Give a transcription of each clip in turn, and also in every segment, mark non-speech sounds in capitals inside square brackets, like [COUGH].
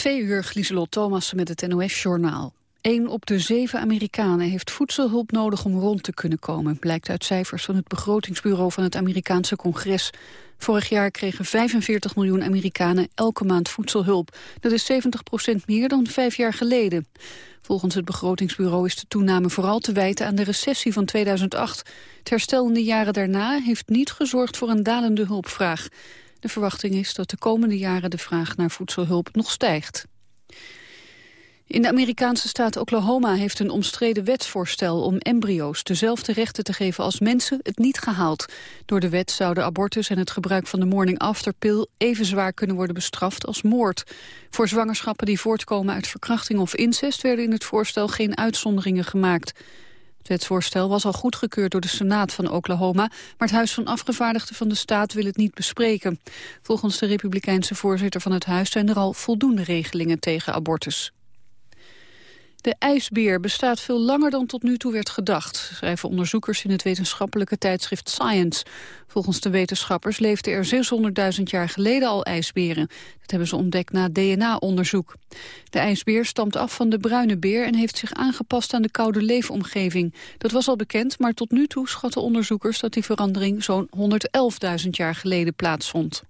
Twee uur, Glieselot Thomas met het NOS-journaal. Een op de zeven Amerikanen heeft voedselhulp nodig om rond te kunnen komen... blijkt uit cijfers van het begrotingsbureau van het Amerikaanse congres. Vorig jaar kregen 45 miljoen Amerikanen elke maand voedselhulp. Dat is 70 procent meer dan vijf jaar geleden. Volgens het begrotingsbureau is de toename vooral te wijten aan de recessie van 2008. Het herstel in de jaren daarna heeft niet gezorgd voor een dalende hulpvraag. De verwachting is dat de komende jaren de vraag naar voedselhulp nog stijgt. In de Amerikaanse staat Oklahoma heeft een omstreden wetsvoorstel om embryo's dezelfde rechten te geven als mensen het niet gehaald. Door de wet zouden abortus en het gebruik van de morning after pill even zwaar kunnen worden bestraft als moord. Voor zwangerschappen die voortkomen uit verkrachting of incest werden in het voorstel geen uitzonderingen gemaakt. Het wetsvoorstel was al goedgekeurd door de Senaat van Oklahoma... maar het Huis van Afgevaardigden van de staat wil het niet bespreken. Volgens de republikeinse voorzitter van het huis... zijn er al voldoende regelingen tegen abortus. De ijsbeer bestaat veel langer dan tot nu toe werd gedacht, schrijven onderzoekers in het wetenschappelijke tijdschrift Science. Volgens de wetenschappers leefden er 600.000 jaar geleden al ijsberen. Dat hebben ze ontdekt na DNA-onderzoek. De ijsbeer stamt af van de bruine beer en heeft zich aangepast aan de koude leefomgeving. Dat was al bekend, maar tot nu toe schatten onderzoekers dat die verandering zo'n 111.000 jaar geleden plaatsvond.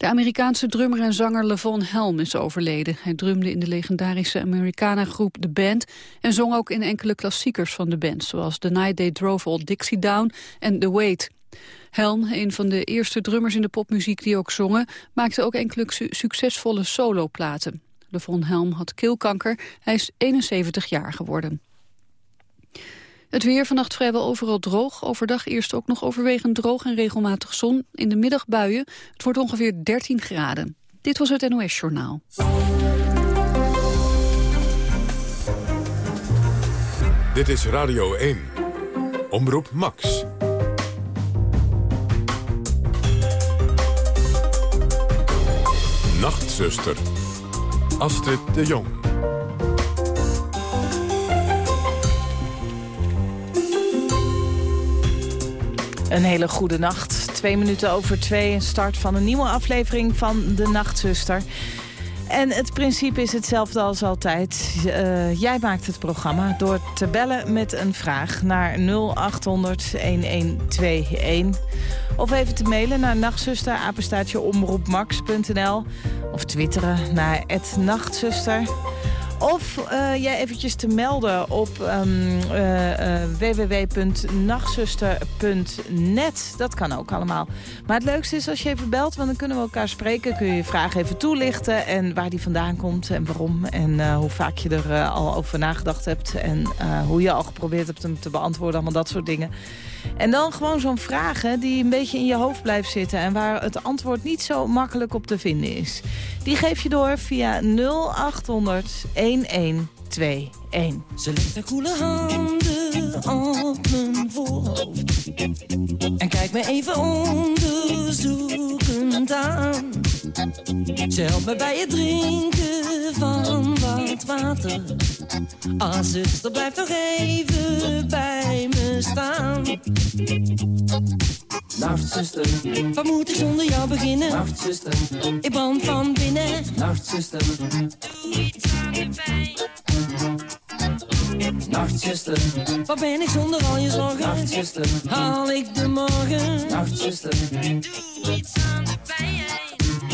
De Amerikaanse drummer en zanger Levon Helm is overleden. Hij drumde in de legendarische Americana-groep The Band... en zong ook in enkele klassiekers van de band... zoals The Night They Drove Old Dixie Down en The Wait. Helm, een van de eerste drummers in de popmuziek die ook zongen... maakte ook enkele su succesvolle soloplaten. Levon Helm had keelkanker. Hij is 71 jaar geworden. Het weer vannacht vrijwel overal droog. Overdag eerst ook nog overwegend droog en regelmatig zon. In de middag buien. Het wordt ongeveer 13 graden. Dit was het NOS Journaal. Dit is Radio 1. Omroep Max. Nachtzuster. Astrid de Jong. Een hele goede nacht. Twee minuten over twee. Start van een nieuwe aflevering van De Nachtzuster. En het principe is hetzelfde als altijd. Uh, jij maakt het programma door te bellen met een vraag naar 0800-1121. Of even te mailen naar nachtzuster, Of twitteren naar het nachtzuster. Of uh, jij eventjes te melden op um, uh, uh, www.nachtzuster.net. Dat kan ook allemaal. Maar het leukste is als je even belt, want dan kunnen we elkaar spreken. Kun je je vraag even toelichten en waar die vandaan komt en waarom. En hoe vaak je er al over nagedacht hebt. En hoe je al geprobeerd hebt hem te beantwoorden. Allemaal dat soort dingen. En dan gewoon zo'n vraag hè, die een beetje in je hoofd blijft zitten... en waar het antwoord niet zo makkelijk op te vinden is. Die geef je door via 0800 1121. Ze legt haar koele handen op mijn voorhoofd. En kijkt me even onderzoekend aan. Ze helpt me bij het drinken van wat water. Ah, zuster, blijf nog even bij me staan. Nacht, zuster. Wat moet ik zonder jou beginnen? Nacht, zuster. Ik brand van binnen. Nacht, zuster. Doe iets aan de pijn. Nachtzuster, wat ben ik zonder al je zorgen? Nachtzuster, haal ik de morgen? Nachtzuster, doe iets aan.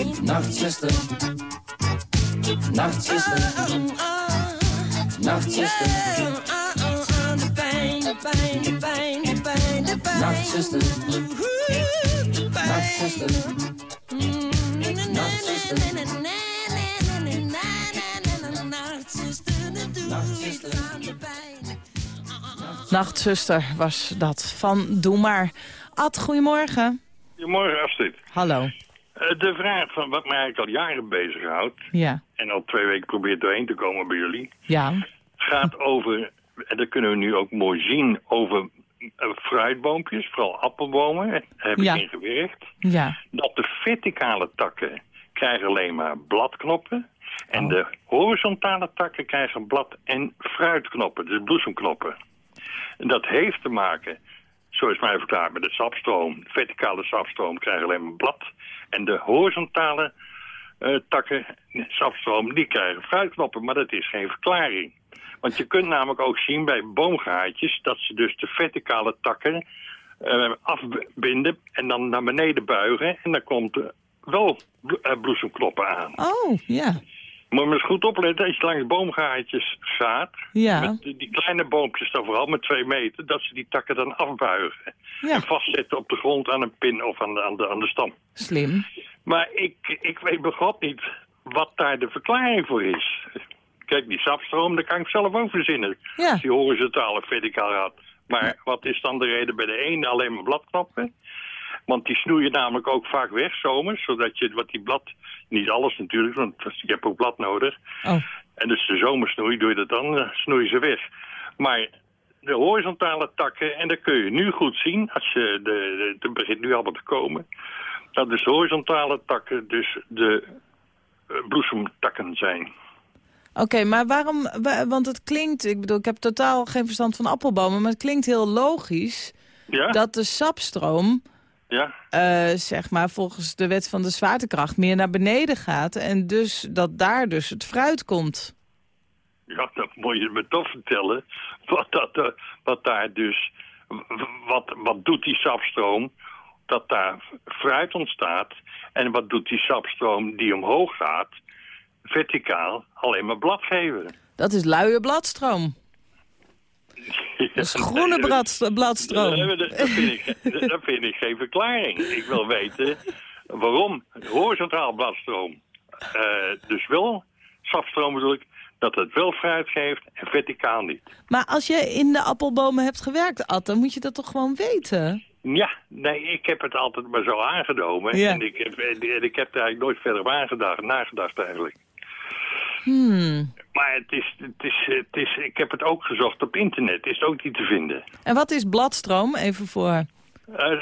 Nachtzuster, Nachtzuster, Nachtzuster, de pijn, de pijn, de pijn, de pijn, de pijn. Nachtzuster, Nachtzuster, Nachtzuster was dat van Doe Maar. Ad, goedemorgen. Goedemorgen, Astrid. Hallo. Eh, de vraag van wat mij eigenlijk al jaren bezighoudt... Ja. en al twee weken probeert doorheen te komen bij jullie... Ja. gaat over, en dat kunnen we nu ook mooi zien... over eh, fruitboompjes, vooral appelbomen, daar heb ik Ja. in gewerkt... Ja. dat de verticale takken krijgen alleen maar bladknoppen... en Oh. de horizontale takken krijgen blad- en fruitknoppen, dus bloesemknoppen. En dat heeft te maken, zo is mij verklaard, met de sapstroom. De verticale sapstroom krijgen alleen maar blad. En de horizontale eh, takken, sapstroom, die krijgen fruitknoppen. Maar dat is geen verklaring. Want je kunt namelijk ook zien bij boomgaatjes... dat ze dus de verticale takken eh, afbinden en dan naar beneden buigen. En dan komt er wel eh, bloesemknoppen aan. Oh, ja. Moet je eens goed opletten als je langs boomgaatjes gaat. Ja. Met die kleine boompjes dan vooral met twee meter. Dat ze die takken dan afbuigen. Ja. En vastzetten op de grond aan een pin of aan de, aan de, aan de stam. Slim. Maar ik, ik weet bij God niet wat daar de verklaring voor is. Kijk, die sapstroom, daar kan ik zelf ook verzinnen. Ja. Die horizontale verticaal gaat. Maar wat is dan de reden bij de ene alleen maar bladknoppen? Want die snoeien namelijk ook vaak weg zomers. Zodat je wat die blad, niet alles natuurlijk, want je hebt ook blad nodig. Oh, En dus de zomersnoei, doe je dat dan, eh, snoeien ze weg. Maar de horizontale takken, en dat kun je nu goed zien, als je de, de, het begint nu allemaal te komen, dat dus de horizontale takken dus de eh, bloesemtakken zijn. Oké, maar waarom... wa- Want het klinkt... Ik bedoel, ik heb totaal geen verstand van appelbomen... maar het klinkt heel logisch Ja? dat de sapstroom... Ja? eh, zeg maar volgens de wet van de zwaartekracht meer naar beneden gaat... en dus dat daar dus het fruit komt. Ja, dat moet je me toch vertellen. Wat, dat, eh, wat daar dus... Wat, wat doet die sapstroom? Dat daar fruit ontstaat. En wat doet die sapstroom die omhoog gaat? Verticaal alleen maar blad geven. Dat is luie bladstroom. [LAUGHS] Dat is groene blad- bladstroom. Nee, dat, dat, vind ik, dat vind ik geen verklaring. Ik wil weten waarom horizontaal bladstroom, eh, dus wel sapstroom bedoel ik, dat het wel fruit geeft en verticaal niet. Maar als je in de appelbomen hebt gewerkt, Ad, dan moet je dat toch gewoon weten? Ja, nee, ik heb het altijd maar zo aangenomen. Ja. En ik heb, en ik heb er eigenlijk nooit verder op aangedacht, nagedacht eigenlijk. Hmm. Maar het is, het is, het is, ik heb het ook gezocht op internet, is het ook niet te vinden. En wat is bladstroom? Even voor... Eh,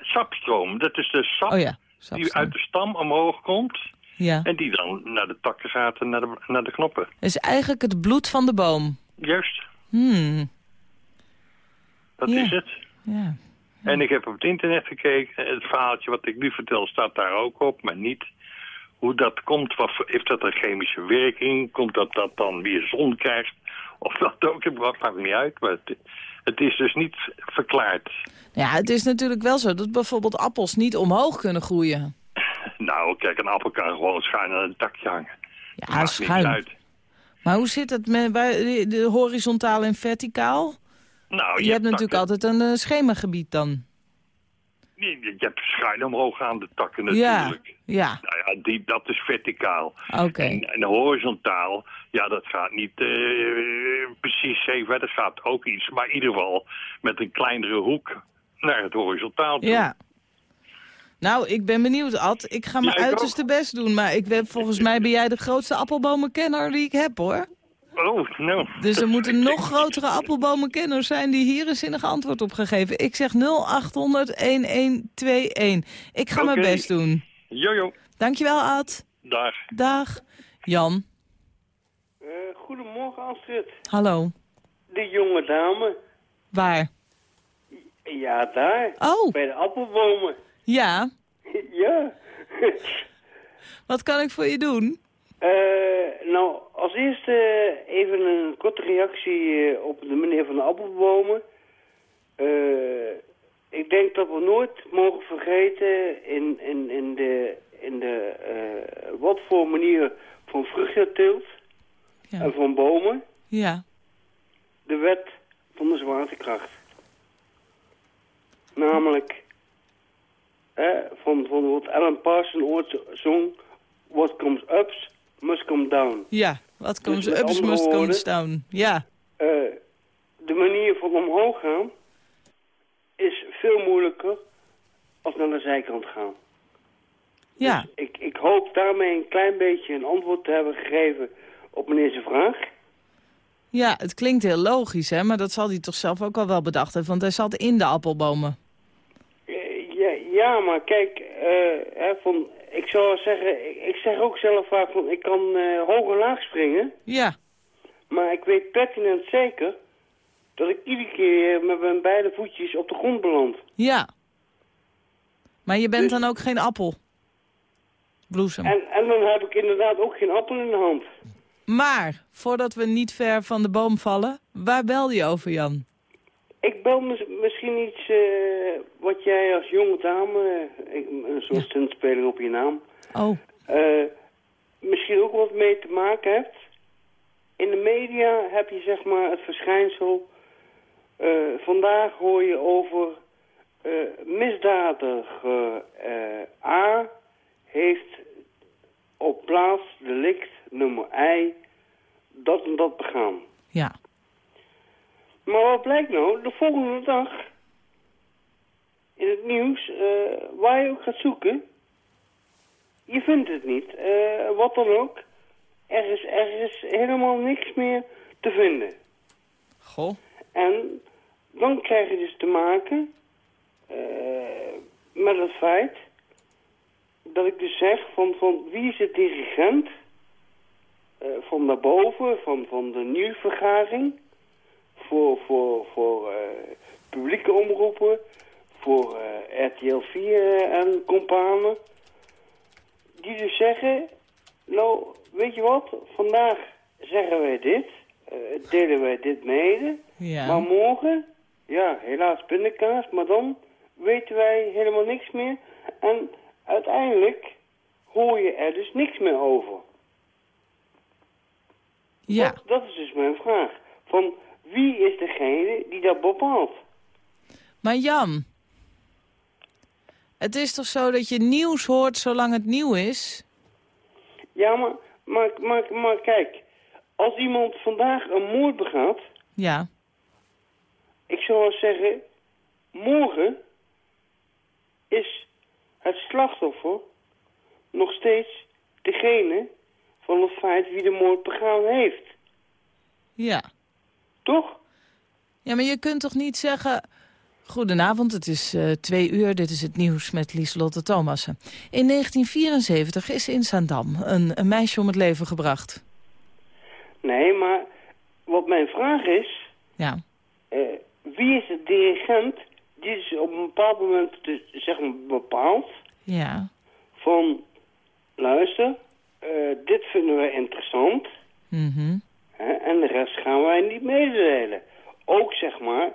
sapstroom, dat is de sap Oh ja, die uit de stam omhoog komt. Ja. En die dan naar de takken gaat en naar de, naar de knoppen. is eigenlijk het bloed van de boom. Juist, Hmm. dat Ja. is het. Ja. En ik heb op het internet gekeken. Het verhaaltje wat ik nu vertel staat daar ook op, maar niet hoe dat komt. Wat, heeft dat een chemische werking? Komt dat dat dan weer zon krijgt? Of dat ook, dat maakt niet uit. Maar het, het is dus niet verklaard. ja, het is natuurlijk wel zo dat bijvoorbeeld appels niet omhoog kunnen groeien. [LAUGHS] Nou, kijk, een appel kan gewoon schuin aan een takje hangen. Ja, schuin. uit. Maar hoe zit het met bij de, horizontaal en verticaal? Nou, Je, hebt natuurlijk takken- altijd een eh, schemagebied dan. Je, je hebt schuin omhoog gaande takken Ja, natuurlijk. ja, Nou ja, die, dat is verticaal. oké. En, en horizontaal, ja, dat gaat niet eh, precies even. Dat gaat ook iets, maar in ieder geval met een kleinere hoek naar het horizontaal toe. Ja. Nou, ik ben benieuwd, Ad. Ik ga mijn Ja, uiterste best doen. Maar ik ben, volgens mij ben jij de grootste appelbomenkenner die ik heb, hoor. Oh, nou. Dus er moet een [LAUGHS] nog grotere appelbomenkenner zijn die hier een zinnig antwoord op gegeven. Ik zeg 0800-1121. Ik ga mijn best doen. Jojo, Dankjewel, Ad. dag. Dag. Jan. Eh, goedemorgen Astrid. Hallo. De jonge dame. Waar? Ja, daar. Oh, Bij de appelbomen. ja. [LAUGHS] ja. Wat kan ik voor je doen? Eh, nou, als eerste eh, even een korte reactie eh, op de meneer van de appelbomen. Ik denk dat we nooit mogen vergeten in, in, in de, in de wat voor manier van vruchtteelt Ja. en van bomen Ja. de wet van de zwaartekracht. Namelijk, eh, van, van wat Alan Parsons ooit zong, what comes up must come down. Ja. Wat comes met up andere must woorden- comes down. Ja. Eh, de manier van omhoog gaan is veel moeilijker als naar de zijkant gaan. Ja. Dus ik, ik hoop daarmee een klein beetje een antwoord te hebben gegeven op meneer zijn vraag. Ja, het klinkt heel logisch, hè? Maar dat zal hij toch zelf ook al wel bedacht hebben, want hij zat in de appelbomen. Eh, Ja, ja, maar kijk, eh, hè, van, ik zou zeggen, ik, ik zeg ook zelf vaak van, ik kan eh, hoog en laag springen, Ja. maar ik weet pertinent zeker dat ik iedere keer met mijn beide voetjes op de grond beland. Ja. Maar je bent Dus- dan ook geen appel. Bloesem. En, en dan heb ik inderdaad ook geen appel in de hand. Maar, voordat we niet ver van de boom vallen, waar bel je over, Jan? Ik bel mis- misschien iets eh, wat jij als jonge dame, eh, een soort Ja. op je naam, Oh, eh, misschien ook wat mee te maken hebt. In de media heb je zeg maar het verschijnsel, vandaag hoor je over misdadiger A heeft op plaats delict nummer I dat en dat begaan. ja. Maar wat blijkt nou? De volgende dag in het nieuws, eh, waar je ook gaat zoeken, je vindt het niet. Eh, wat dan ook, er is, er is helemaal niks meer te vinden. Goh. En dan krijg je dus te maken eh, met het feit dat ik dus zeg van, van wie is de dirigent van daarboven, van, van de nieuwsvergadering, voor, voor, voor eh, publieke omroepen, voor eh, RTL 4 en companen, die dus zeggen, nou, weet je wat, vandaag zeggen wij dit, eh, delen wij dit mede, Ja. maar morgen, ja, helaas pindakaas, maar dan weten wij helemaal niks meer. En uiteindelijk hoor je er dus niks meer over. Ja. Dat, dat is dus mijn vraag. Van wie is degene die dat bepaalt? Maar Jan, het is toch zo dat je nieuws hoort zolang het nieuw is? Ja, maar, maar, maar, maar kijk, als iemand vandaag een moord begaat, Ja. ik zou wel zeggen, morgen is het slachtoffer nog steeds degene van het feit wie de moord begaan heeft. Ja. Toch? Ja, maar je kunt toch niet zeggen... Goedenavond, het is eh, twee uur, dit is het nieuws met Lieselotte Thomassen. In 1974 is in Zaandam een, een meisje om het leven gebracht. Nee, maar wat mijn vraag is, Ja. eh, wie is de dirigent die dus op een bepaald moment dus, zeg maar, bepaalt Ja. van, luister, eh, dit vinden wij interessant Mhm. hè, en de rest gaan wij niet mededelen. Ook zeg maar,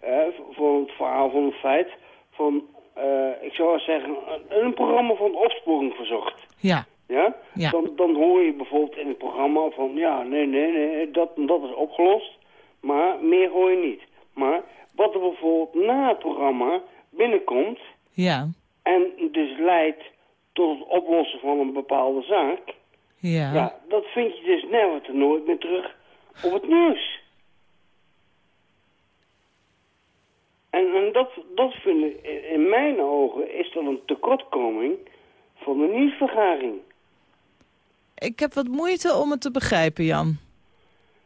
eh, voor het verhaal van het feit van, eh, ik zou zeggen, een, een programma van opsporing verzocht. Ja. ja, Ja. Dan, dan hoor je bijvoorbeeld in het programma van, ja, nee, nee, nee, dat, dat is opgelost. Maar meer hoor je niet. Maar wat er bijvoorbeeld na het programma binnenkomt Ja, en dus leidt tot het oplossen van een bepaalde zaak, ja. ja, dat vind je dus te nooit meer terug op het nieuws. En, en dat, dat vind ik, in mijn ogen is dat een tekortkoming van de nieuwsvergaring. Ik heb wat moeite om het te begrijpen, Jan.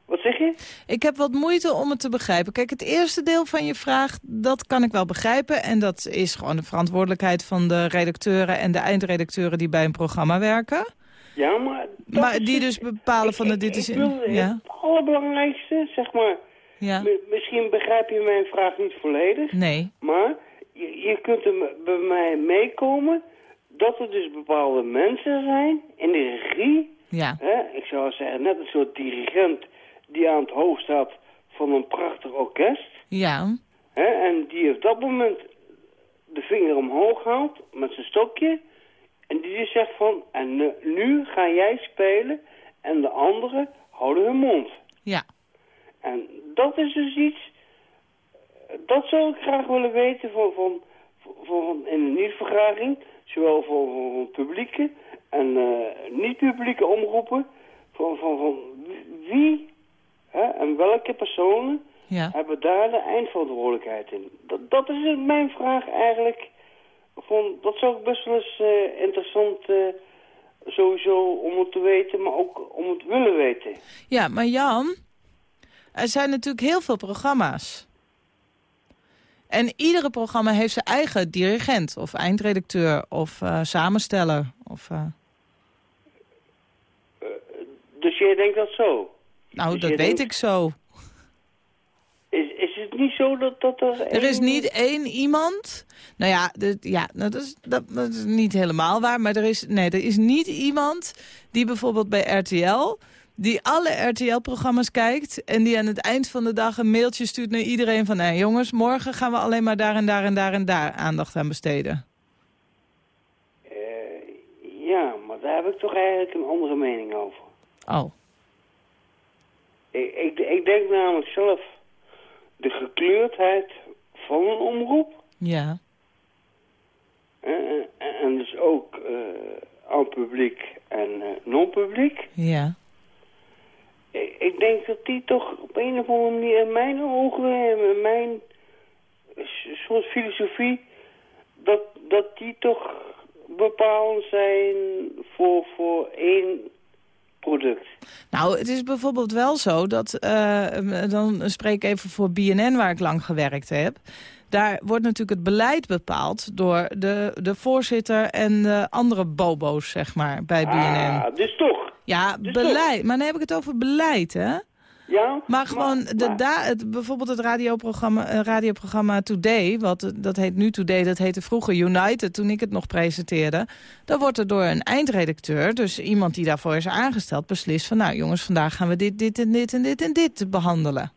Wat zeg je? Ik heb wat moeite om het te begrijpen. Kijk, het eerste deel van je vraag, dat kan ik wel begrijpen. En dat is gewoon de verantwoordelijkheid van de redacteuren en de eindredacteuren die bij een programma werken. Ja, maar... dat Maar die het- dus bepalen van de Ik- dit is... ik wil Ja, Het allerbelangrijkste, zeg maar... ja. mi- Misschien begrijp je mijn vraag niet volledig, Nee. maar je, je kunt er bij mij meekomen dat er dus bepaalde mensen zijn in de regie Ja. Hè, ik zou zeggen, net een soort dirigent die aan het hoofd staat van een prachtig orkest. Ja. Hè, en die op dat moment de vinger omhoog haalt met zijn stokje. En die zegt van, en eh, nu ga jij spelen en de anderen houden hun mond. Ja. En dat is dus iets, eh, dat zou ik graag willen weten van, van, van, van in de nieuwsvergadering. Zowel voor, voor, voor publieke en eh, niet-publieke omroepen. Van, van, van wie hè, en welke personen Ja. hebben daar de eindverantwoordelijkheid in. Dat, dat is mijn vraag eigenlijk. Van, dat zou ik best wel eens eh, interessant eh, sowieso om het te weten, maar ook om het willen weten. Ja, maar Jan, er zijn natuurlijk heel veel programma's. En iedere programma heeft zijn eigen dirigent of eindredacteur of eh, samensteller. Of, Dus jij denkt dat zo? nou, Dus dat weet denkt- ik zo. Is, is het niet zo dat, dat er... Er is niet één iemand. Nou ja, de, ja nou, dat, is, dat, dat is niet helemaal waar. Maar er is, nee, er is niet iemand die bijvoorbeeld bij RTL... die alle RTL-programma's kijkt... en die aan het eind van de dag een mailtje stuurt naar iedereen van... nee, jongens, morgen gaan we alleen maar daar en daar en daar en daar aandacht aan besteden. Eh, ja, maar daar heb ik toch eigenlijk een andere mening over. Oh, Ik, ik, ik denk namelijk zelf... de gekleurdheid van een omroep... ja. eh, en, en dus ook eh, aan publiek en eh, non-publiek... Ja. Ik, ik denk dat die toch op een of andere manier in mijn ogen, in mijn soort filosofie, dat, dat die toch bepalend zijn voor, voor één product. Nou, het is bijvoorbeeld wel zo dat, eh, dan spreek ik even voor BNN waar ik lang gewerkt heb. Daar wordt natuurlijk het beleid bepaald door de, de voorzitter en de andere bobo's, zeg maar, bij BNN. Ah, dus toch. ja, dus beleid. Maar dan heb ik het over beleid, hè? Ja, Maar gewoon, de, maar- da, het, bijvoorbeeld het radioprogramma, eh, radioprogramma Today, wat, eh, dat heet nu Today, dat heette vroeger United, toen ik het nog presenteerde. Dan wordt er door een eindredacteur, dus iemand die daarvoor is aangesteld, beslist van, nou jongens, vandaag gaan we dit, dit en dit en dit en dit behandelen.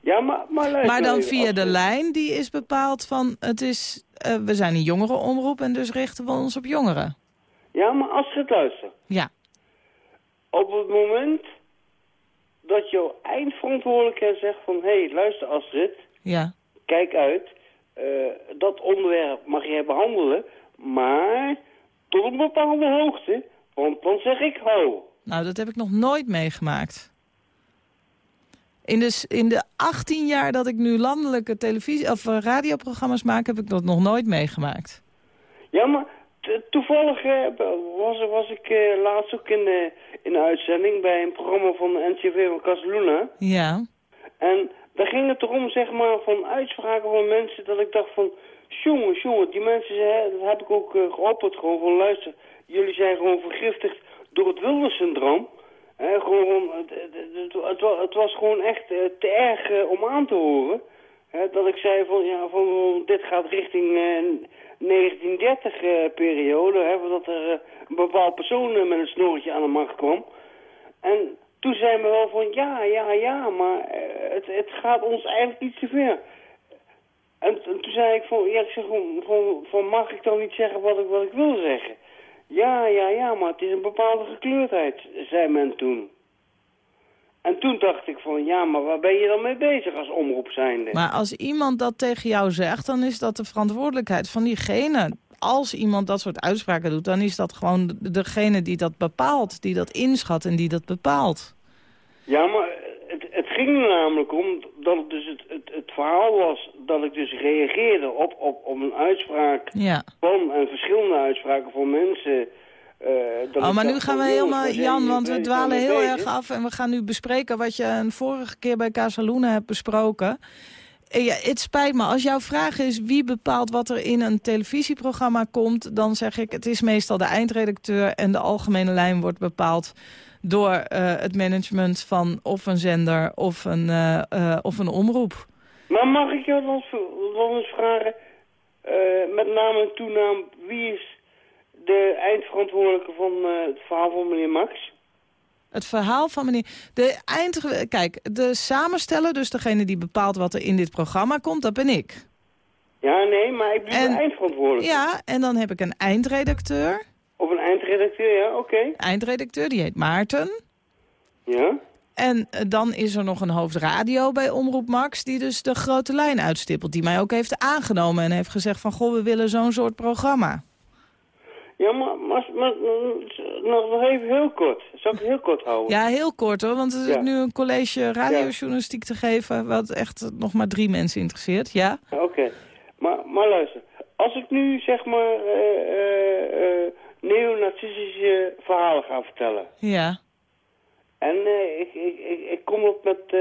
ja, maar, maar Maar dan via de lijn, die is bepaald van, het is, eh, we zijn een jongerenomroep en dus richten we ons op jongeren. Ja, maar als je het luistert. Ja, Op het moment dat jouw eindverantwoordelijke zegt van... hé, hey, luister Astrid, ja, kijk uit, eh, dat onderwerp mag jij behandelen, maar tot een bepaalde hoogte, want dan zeg ik ho. nou dat heb ik nog nooit meegemaakt. In de, in de 18 jaar dat ik nu landelijke televisie of eh, radioprogramma's maak, heb ik dat nog nooit meegemaakt. Ja, maar toevallig eh, was, was ik eh, laatst ook in de, in de uitzending bij een programma van de NCV van Casaluna. Ja, En daar ging het erom, zeg maar, van uitspraken van mensen dat ik dacht van... Jongen, jongen, die mensen, hè, dat heb ik ook eh, geopperd, gewoon van luister, jullie zijn gewoon vergiftigd door het Wilder-syndroom. Hè, gewoon, het, het, het, het wa- het was gewoon echt eh, te erg eh, om aan te horen. Hè, dat ik zei van, ja, van, dit gaat richting eh 1930-periode, hè, dat er eh, een bepaald persoon eh, met een snorretje aan de macht kwam. En toen zei me wel van, ja, ja, ja, maar eh, het, het gaat ons eigenlijk iets te ver. En toen zei ik van, ja, ik zeg van, van, van, mag ik dan niet zeggen wat ik, wat ik wil zeggen? Ja, ja, ja, maar het is een bepaalde gekleurdheid, zei men toen. En toen dacht ik van, ja, maar waar ben je dan mee bezig als omroep zijnde? Maar als iemand dat tegen jou zegt, dan is dat de verantwoordelijkheid van diegene. Als iemand dat soort uitspraken doet, dan is dat gewoon de- degene die dat bepaalt. Die dat inschat en die dat bepaalt. Ja, maar het, het ging er namelijk om dat het dus het, het, het verhaal was dat ik dus reageerde op, op, op een uitspraak Ja. van en verschillende uitspraken van mensen. Eh, Oh, maar nu gaan we helemaal, Jan, want we dwalen heel bezig? erg af. En we gaan nu bespreken wat je een vorige keer bij Casaluna hebt besproken. Eh, Ja, het spijt me. Als jouw vraag is wie bepaalt wat er in een televisieprogramma komt... dan zeg ik, het is meestal de eindredacteur... en de algemene lijn wordt bepaald door eh, het management van of een zender of een, of een omroep. Maar mag ik jou dan, dan eens vragen, met naam en toenaam, wie is de eindverantwoordelijke van eh, het verhaal van meneer Max? Het verhaal van meneer... De eind, kijk, de samensteller, dus degene die bepaalt wat er in dit programma komt, dat ben ik. Ja, nee, maar ik bedoel En- de eindverantwoordelijke. Ja, en dan heb ik een eindredacteur. Of een eindredacteur, ja, oké. Eindredacteur, die heet Maarten. Ja. En eh, dan is er nog een hoofdradio bij Omroep Max... die dus de grote lijn uitstippelt. Die mij ook heeft aangenomen en heeft gezegd van... goh, we willen zo'n soort programma. Ja, maar, maar, maar nog, even heel kort. Zal ik het heel kort houden? Ja, heel kort hoor, want er is Ja. nu een college radiojournalistiek te geven... wat echt nog maar drie mensen interesseert, ja? Oké, maar, maar luister. Als ik nu zeg maar eh, eh, neonazistische verhalen ga vertellen. Ja. En ik, ik, ik, ik kom op met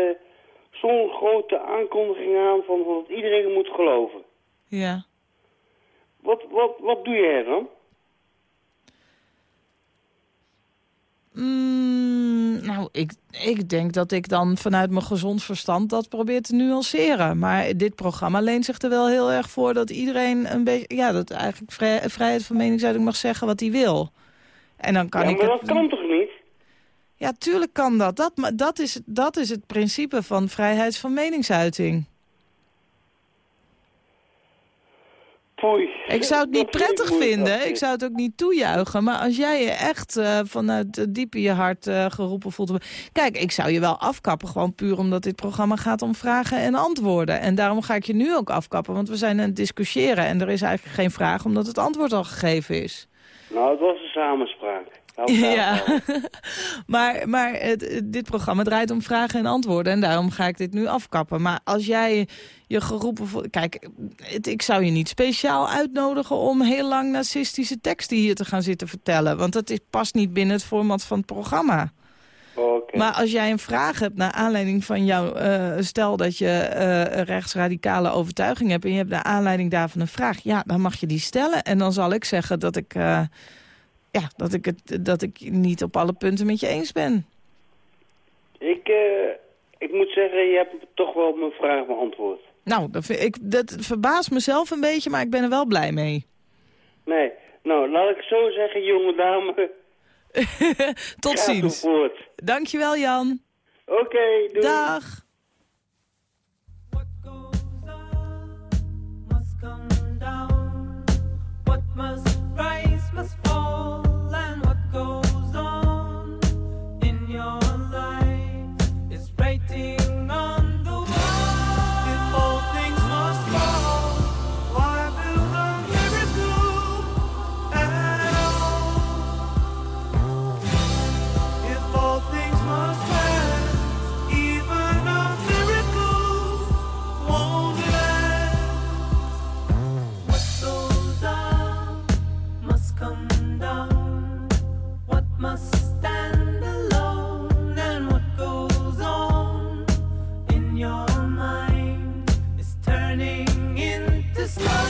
zo'n grote aankondiging aan van dat iedereen moet geloven. Ja. Wat, wat, wat doe jij dan? Mm, nou, ik, ik denk dat ik dan vanuit mijn gezond verstand dat probeer te nuanceren. Maar dit programma leent zich er wel heel erg voor dat iedereen een beetje... Ja, dat eigenlijk vrij- vrijheid van meningsuiting mag zeggen wat hij wil. En dan kan ja, ik maar het... dat kan toch niet? Ja, tuurlijk kan dat. Dat, maar dat, is, dat is het principe van vrijheid van meningsuiting. Poei. Ik zou het niet prettig vinden. Ik zou het ook niet toejuichen. Maar als jij je echt eh, vanuit het diepe je hart eh, geroepen voelt... Kijk, ik zou je wel afkappen. Gewoon puur omdat dit programma gaat om vragen en antwoorden. En daarom ga ik je nu ook afkappen. Want we zijn aan het discussiëren. En er is eigenlijk geen vraag omdat het antwoord al gegeven is. Nou, het was een samenspraak. Ja, [LAUGHS] maar, maar het, dit programma draait om vragen en antwoorden. En daarom ga ik dit nu afkappen. Maar als jij je geroepen voelt... Kijk, het, ik zou je niet speciaal uitnodigen om heel lang nazistische teksten hier te gaan zitten vertellen. Want dat is, past niet binnen het format van het programma. Maar als jij een vraag hebt naar aanleiding van jouw... eh, stel dat je eh, rechtsradicale overtuiging hebt... en je hebt naar aanleiding daarvan een vraag... ja, dan mag je die stellen. En dan zal ik zeggen dat ik... eh, ja, dat ik, het, dat ik niet op alle punten met je eens ben. Ik, ik moet zeggen, je hebt toch wel mijn vraag beantwoord. Nou, dat, vind ik, dat verbaast mezelf een beetje, maar ik ben er wel blij mee. Nee, nou, laat ik zo zeggen, jonge dame. [LAUGHS] Tot ziens. Dankjewel, Jan. Oké, doei. Dag. What goes on must come Love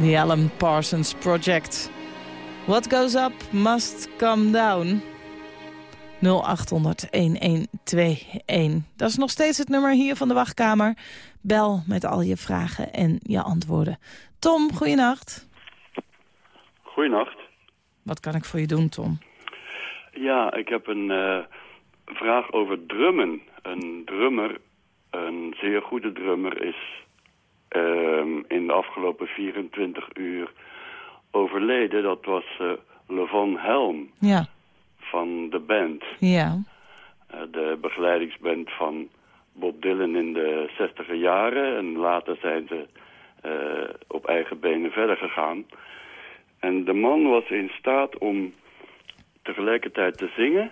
The Alan Parsons Project. What goes up must come down. 0800-1121. Dat is nog steeds het nummer hier van de wachtkamer. Bel met al je vragen en je antwoorden. Tom, goeienacht. Goeienacht. Wat kan ik voor je doen, Tom? Ja, ik heb een eh, vraag over drummen. Een drummer, een zeer goede drummer, is in de afgelopen 24 uur overleden. Dat was uh, Levon Helm Ja, van de band. ja. Eh, de begeleidingsband van Bob Dylan in de 60 jaren. En later zijn ze eh, op eigen benen verder gegaan. En de man was in staat om tegelijkertijd te zingen...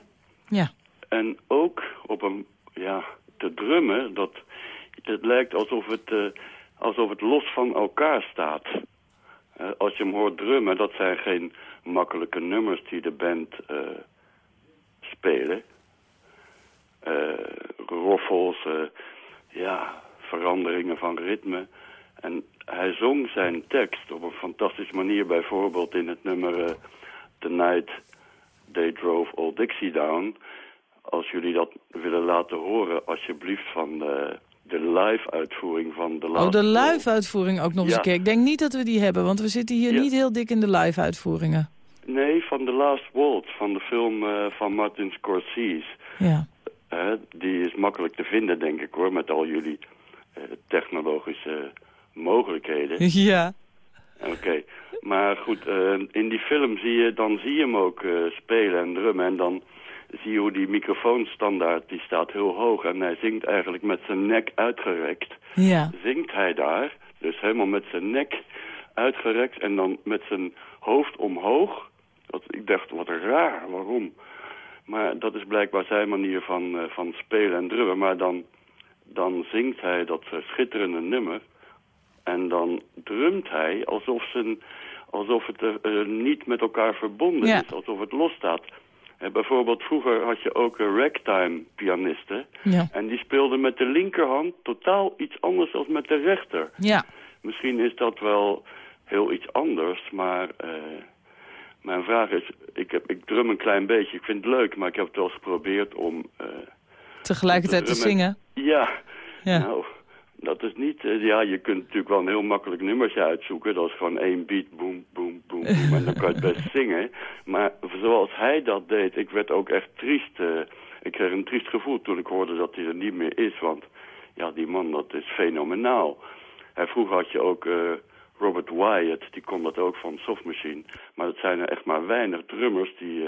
Ja, en ook op een, ja, te drummen. Dat, het lijkt alsof het, eh, alsof het los van elkaar staat. Eh, als je hem hoort drummen, dat zijn geen makkelijke nummers die de band eh, spelen. Eh, roffels, ja, veranderingen van ritme. En hij zong zijn tekst op een fantastische manier. Bijvoorbeeld in het nummer The Night They Drove Old Dixie Down. Als jullie dat willen laten horen, alsjeblieft van de live-uitvoering van de Oh, Last de live-uitvoering ook nog eens Ja. een keer. Ik denk niet dat we die hebben, want we zitten hier Ja. niet heel dik in de live-uitvoeringen. Nee, van The Last Waltz, van de film eh, van Martin Scorsese. Ja. Eh, die is makkelijk te vinden, denk ik hoor, met al jullie eh, technologische mogelijkheden. [LAUGHS] Ja. Oké, maar goed, in die film zie je, dan zie je hem ook spelen en drummen. En dan zie je hoe die microfoonstandaard, die staat heel hoog. En hij zingt eigenlijk met zijn nek uitgerekt. Ja. Zingt hij daar, dus helemaal met zijn nek uitgerekt en dan met zijn hoofd omhoog. Dat, ik dacht, wat raar, waarom? Maar dat is blijkbaar zijn manier van, eh, van spelen en drummen. Maar dan, dan zingt hij dat eh, schitterende nummer. En dan drumt hij alsof, zijn, alsof het eh, niet met elkaar verbonden Ja. is. Alsof het losstaat. Eh, bijvoorbeeld vroeger had je ook eh, ragtime pianisten. Ja. En die speelden met de linkerhand totaal iets anders dan met de rechter. Ja. Misschien is dat wel heel iets anders, maar eh, mijn vraag is... Ik, heb, ik drum een klein beetje, ik vind het leuk, maar ik heb het wel eens geprobeerd om... Tegelijkertijd te zingen. Ja, Ja. nou, dat is niet... eh, ja, je kunt natuurlijk wel een heel makkelijk nummertje uitzoeken. Dat is gewoon één beat, boom, boom, boom, boom. en dan kan je het best [LAUGHS] zingen. Maar zoals hij dat deed, ik werd ook echt triest. eh, ik kreeg een triest gevoel toen ik hoorde dat hij er niet meer is. Want ja, die man, dat is fenomenaal. En vroeger had je ook eh, Robert Wyatt, die kon dat ook van Soft Machine. Maar het zijn er echt maar weinig drummers die,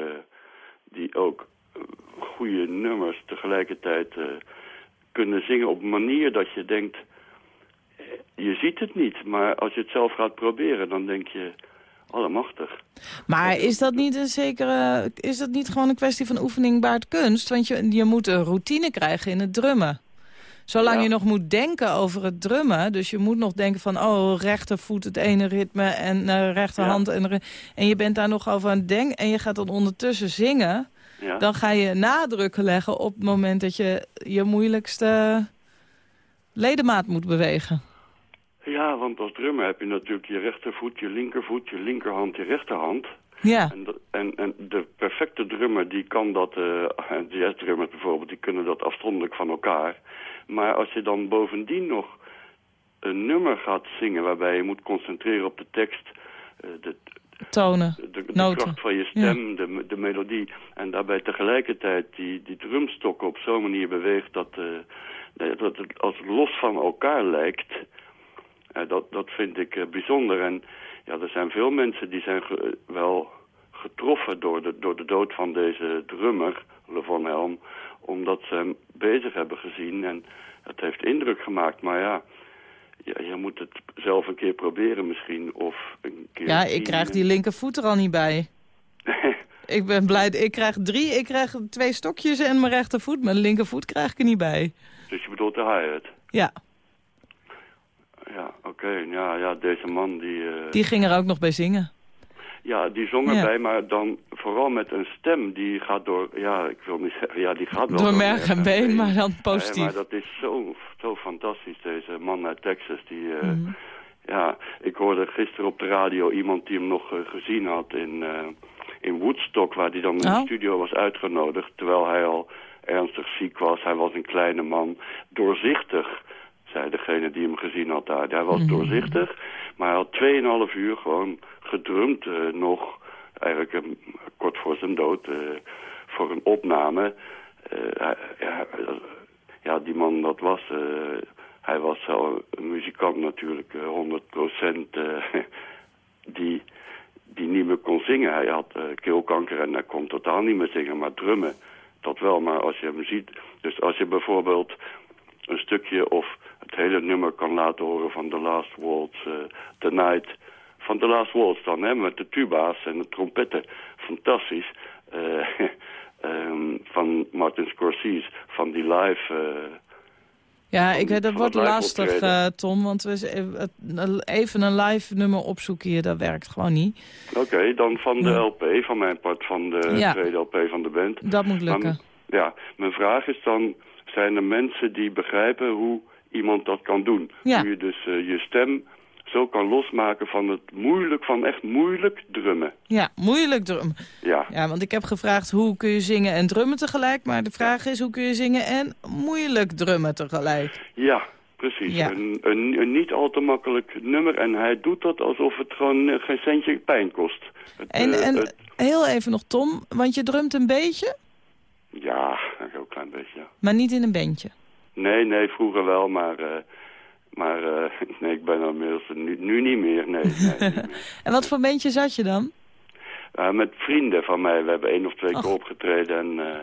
die ook goede nummers tegelijkertijd kunnen zingen op een manier dat je denkt... eh, Je ziet het niet, maar als je het zelf gaat proberen, dan denk je... Allemachtig. Maar is dat niet een zekere, is dat niet gewoon een kwestie van oefening baart kunst? Want je, je moet een routine krijgen in het drummen. Zolang Ja. je nog moet denken over het drummen, dus je moet nog denken van, oh, rechtervoet het ene ritme en eh, rechterhand en, en je bent daar nog over aan het denken en je gaat dan ondertussen zingen, Ja. dan ga je nadrukken leggen op het moment dat je je moeilijkste ledemaat moet bewegen. ja, want als drummer heb je natuurlijk je rechtervoet, je linkervoet, je linkerhand, je rechterhand. Ja, En, dat- en, en de perfecte drummer, die kan dat, eh [LAUGHS] jazzdrummers bijvoorbeeld, die kunnen dat afzonderlijk van elkaar. Maar als je dan bovendien nog een nummer gaat zingen waarbij je moet concentreren op de tekst, eh, de, tonen. de, de Noten. kracht van je stem, de, de melodie. En daarbij tegelijkertijd die, die drumstokken op zo'n manier beweegt dat, eh, dat het als los van elkaar lijkt. Eh, dat, dat vind ik eh, bijzonder. En ja, er zijn veel mensen die zijn ge- wel getroffen door de, door de dood van deze drummer, Levon Helm. Omdat ze hem bezig hebben gezien en het heeft indruk gemaakt. Maar ja, ja, je moet het zelf een keer proberen misschien. Of een keer Ja, ik krijg die linkervoet er al niet bij. [LAUGHS] Ik ben blij, ik krijg drie, ik krijg twee stokjes en mijn rechtervoet. Mijn linkervoet krijg ik er niet bij. dus je bedoelt de hi-hat. Ja, Ja, oké. Ja, ja, deze man die... eh, die ging er ook nog bij zingen. Ja, die zong Ja. erbij, maar dan vooral met een stem die gaat door... Ja, ik wil niet [LAUGHS] zeggen... Ja, die gaat wel Door merg en been, maar dan positief. maar dat is zo, zo fantastisch, deze man uit Texas. Die, eh, Mhm. Ja, ik hoorde gisteren op de radio iemand die hem nog eh, gezien had in, eh, in Woodstock... waar hij dan in de Oh. studio was uitgenodigd... terwijl hij al ernstig ziek was. Hij was een kleine man. Doorzichtig, zei degene die hem gezien had daar. Hij was doorzichtig, maar hij had 2,5 uur gewoon gedrumd eh, nog... eigenlijk kort voor zijn dood, eh, voor een opname... Eh, ja, ja, die man dat was... hij was wel een muzikant natuurlijk, eh, 100% eh, [LAUGHS] die, die niet meer kon zingen. Hij had keelkanker en hij kon totaal niet meer zingen, maar drummen, dat wel. Maar als je hem ziet, dus als je bijvoorbeeld een stukje of het hele nummer kan laten horen van The Last Waltz, eh, The Night, van The Last Waltz dan, hè, met de tuba's en de trompetten, fantastisch. Eh, [LAUGHS] ehm, van Martin Scorsese, van die live... eh, Ja, Van- ik, weet, dat wordt lastig, eh, Tom. Want we, even een live nummer opzoeken hier, dat werkt gewoon niet. Oké, dan van de. LP, van mijn part van de Ja. tweede LP van de band. Dat moet lukken. Maar, ja, mijn vraag is dan, zijn er mensen die begrijpen hoe iemand dat kan doen? Ja. Hoe je dus je stem zo kan losmaken van het moeilijk, van echt moeilijk drummen. Ja, moeilijk drum. Ja, Ja, want ik heb gevraagd hoe kun je zingen en drummen tegelijk. Maar de vraag is hoe kun je zingen en moeilijk drummen tegelijk. ja precies. Ja. Een, een, een niet al te makkelijk nummer en hij doet dat alsof het gewoon eh, geen centje pijn kost. Het, En, eh, en het- heel even nog Tom, want je drumt een beetje, ja, een heel klein beetje, ja. maar niet in een bandje. Nee, nee, vroeger wel, maar, eh, maar eh, [LAUGHS] nee, ik ben inmiddels nu, nu niet meer. Nee, nee niet [LAUGHS] meer. En wat voor bandje zat je dan? Eh, met vrienden van mij, we hebben één of twee Och. keer opgetreden. En, eh,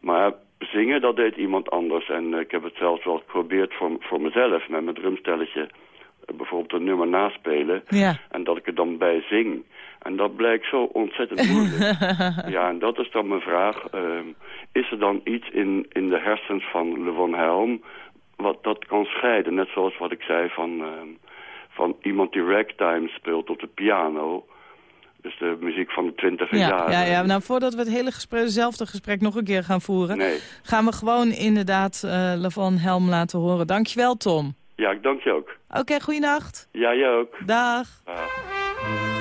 maar zingen, dat deed iemand anders. En ik heb het zelfs wel geprobeerd voor, voor mezelf, met mijn drumstelletje. bijvoorbeeld een nummer naspelen. Ja. En dat ik er dan bij zing. En dat blijkt zo ontzettend moeilijk. [LAUGHS] ja, en dat is dan mijn vraag. ehm, is er dan iets in, in de hersens van Levon Helm... wat dat kan scheiden? Net zoals wat ik zei van, ehm, van iemand die ragtime speelt op de piano... Dus de muziek van de twintiger Ja, jaren. ja, ja, nou voordat we het hele gesprek, hetzelfde gesprek nog een keer gaan voeren... Nee. gaan we gewoon inderdaad eh Lavon Helm laten horen. Dankjewel Tom. Ja, ik dank je ook. Oké, goeienacht. Ja, jij ook. Dag. Dag.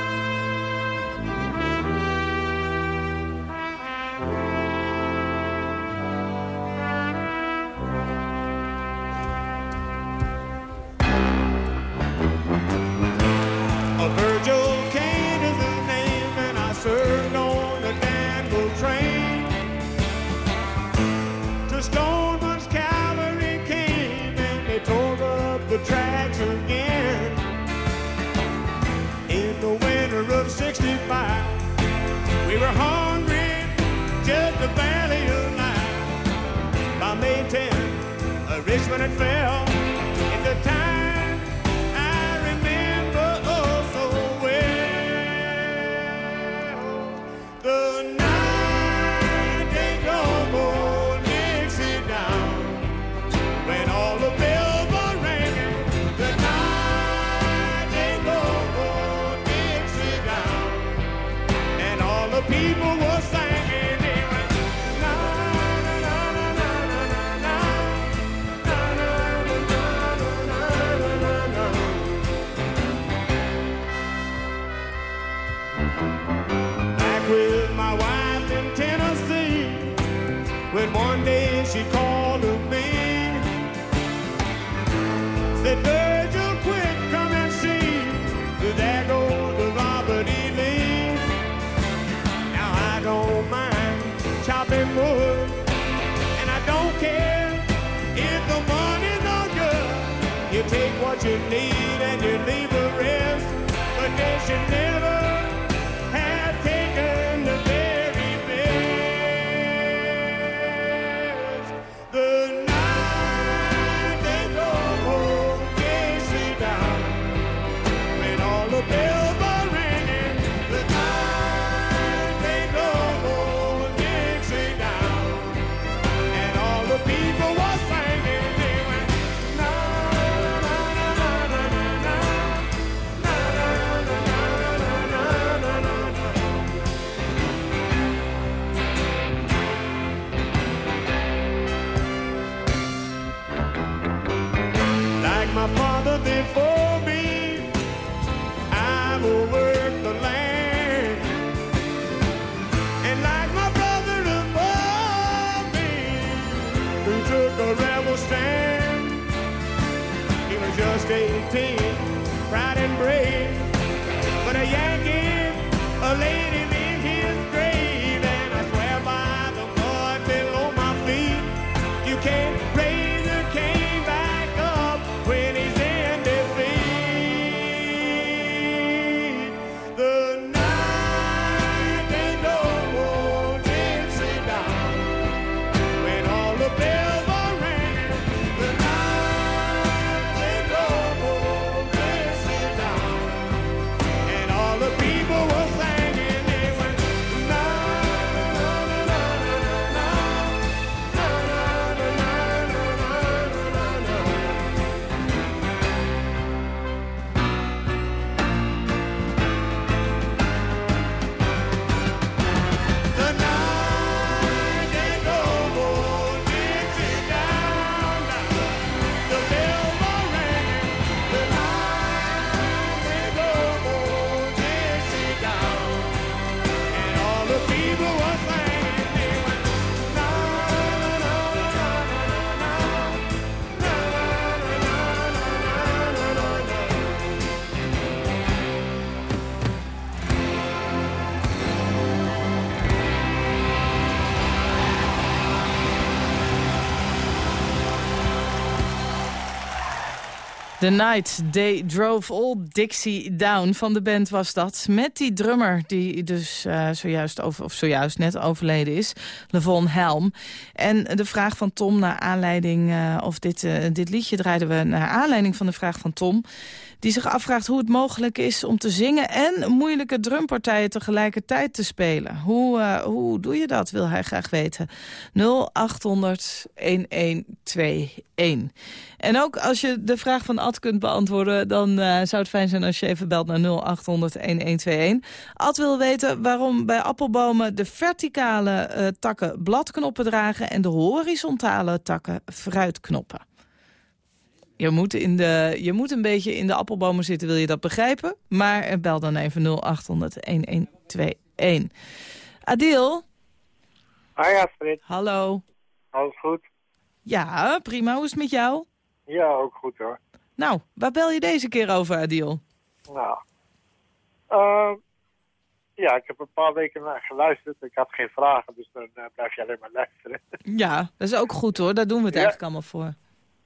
when it fell. You need and you leave the rest, but they you never dating The Night They Drove Old Dixie Down van de band was dat. Met die drummer die dus eh, zojuist, over, of zojuist net overleden is. Levon Helm. En de vraag van Tom naar aanleiding... eh, of dit, eh, dit liedje draaiden we naar aanleiding van de vraag van Tom... die zich afvraagt hoe het mogelijk is om te zingen... en moeilijke drumpartijen tegelijkertijd te spelen. Hoe, eh, hoe doe je dat, wil hij graag weten. 0800 1121. En ook als je de vraag van Ad kunt beantwoorden... dan eh, zou het fijn zijn als je even belt naar 0800-1121. Ad wil weten waarom bij appelbomen de verticale eh, takken bladknoppen dragen... en de horizontale takken fruitknoppen. Je moet, in de, je moet een beetje in de appelbomen zitten, wil je dat begrijpen? Maar eh, bel dan even 0800-1121. Adil, Hi Astrid, hallo. alles goed? Ja, prima. Hoe is het met jou? Ja, ook goed hoor. Nou, waar bel je deze keer over, Adil? Nou, eh, ja, ik heb een paar weken naar geluisterd. Ik had geen vragen, dus dan eh, blijf je alleen maar luisteren. Ja, dat is ook goed hoor. Daar doen we het Ja. eigenlijk allemaal voor.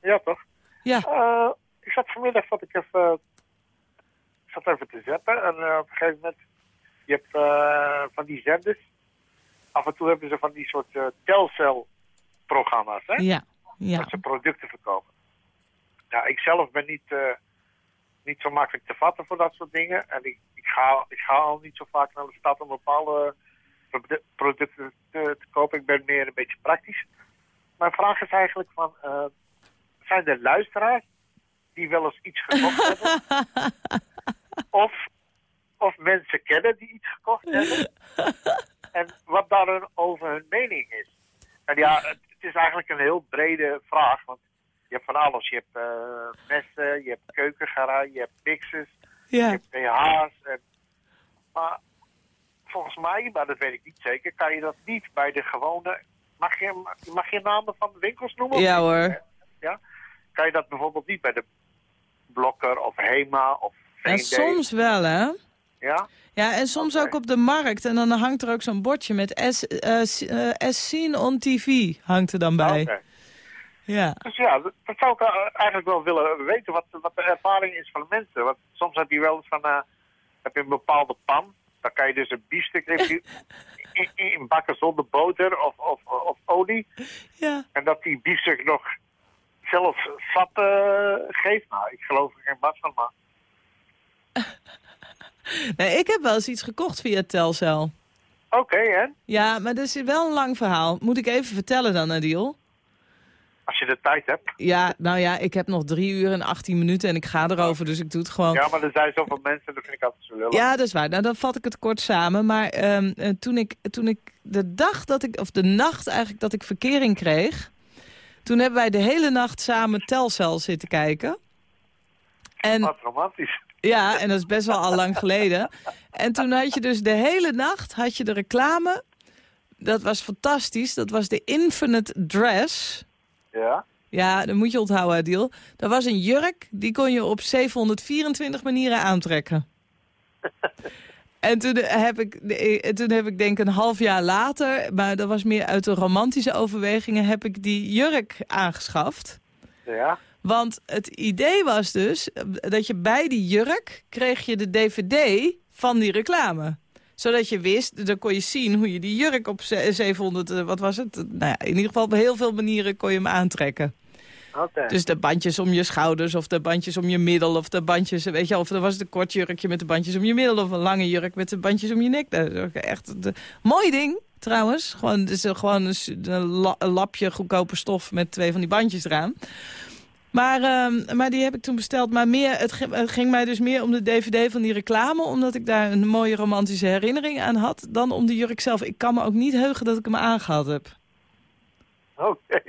ja, toch? Ja. Eh, ik zat vanmiddag zat ik even, ik zat even te zetten en eh, op een gegeven moment, je hebt eh, van die zenders, af en toe hebben ze van die soort eh telcelprogramma's, hè? Ja, ja. dat ze producten verkopen. Nou, ik zelf ben niet, eh, niet zo makkelijk te vatten voor dat soort dingen. En ik, ik, ga, ik ga al niet zo vaak naar de stad om bepaalde produ- producten te, te kopen. Ik ben meer een beetje praktisch. Mijn vraag is eigenlijk van, eh, zijn er luisteraars die wel eens iets gekocht hebben? [LAUGHS] Of, of mensen kennen die iets gekocht hebben? En wat daar over hun mening is? En ja, het, het is eigenlijk een heel brede vraag, want je hebt van alles. Je hebt eh, messen, je hebt keukengarage, je hebt mixers, je hebt BH's. En, maar volgens mij, maar dat weet ik niet zeker, kan je dat niet bij de gewone... Mag je, mag je namen van de winkels noemen? Ja, hoor. Ja? Kan je dat bijvoorbeeld niet bij de Blokker of Hema of En soms wel, hè? Ja? Ja, en soms ook op de markt. En dan hangt er ook zo'n bordje met S, eh, S- eh, seen on TV hangt er dan bij. Ja. Dus ja, dat, zou ik eh, eigenlijk wel willen weten, wat, wat de ervaring is van de mensen. Want soms heb je wel eens van, heb je een bepaalde pan, dan kan je dus een biefstuk in, in bakken zonder boter of, of, of olie. ja. En dat die biefstuk nog zelf eh, geeft. Nou, ik geloof er geen bas van, maar... [LAUGHS] Nee, ik heb wel eens iets gekocht via Telcel. Oké, hè? Ja, maar dat is wel een lang verhaal. Moet ik even vertellen dan, Adil? Als je de tijd hebt. Ja, nou ja, ik heb nog drie uur en 18 minuten en ik ga erover, dus ik doe het gewoon. Ja, maar er zijn zoveel mensen, dat vind ik altijd zo lullig. Ja, dat is waar. Nou, dan vat ik het kort samen. Maar ehm, eh, toen, ik, toen ik de dag dat ik, of de nacht eigenlijk dat ik verkering kreeg... toen hebben wij de hele nacht samen Telcel zitten kijken. En Wat romantisch. Ja, en dat is best wel al lang geleden. En toen had je dus de hele nacht had je de reclame. Dat was fantastisch. Dat was de Infinite Dress. Ja? Ja, dat moet je onthouden, Adil. Dat was een jurk, die kon je op 724 manieren aantrekken. [LAUGHS] En toen heb, ik, eh, toen heb ik denk een half jaar later, maar dat was meer uit de romantische overwegingen, heb ik die jurk aangeschaft. Ja? Want het idee was dus dat je bij die jurk kreeg je de dvd van die reclame. Zodat je wist, dan kon je zien hoe je die jurk op ze- 700, eh, wat was het? Nou ja, in ieder geval op heel veel manieren kon je hem aantrekken. Dus de bandjes om je schouders, of de bandjes om je middel, of de bandjes, weet je, of er was het een kort jurkje met de bandjes om je middel, of een lange jurk met de bandjes om je nek. Dat is ook echt een mooi ding, trouwens. Gewoon, het is gewoon een, lapje goedkope stof met twee van die bandjes eraan. Maar, ehm, maar die heb ik toen besteld. Maar meer, het ging mij dus meer om de dvd van die reclame... omdat ik daar een mooie romantische herinnering aan had... dan om de jurk zelf. Ik kan me ook niet heugen dat ik hem aangehad heb. Oké.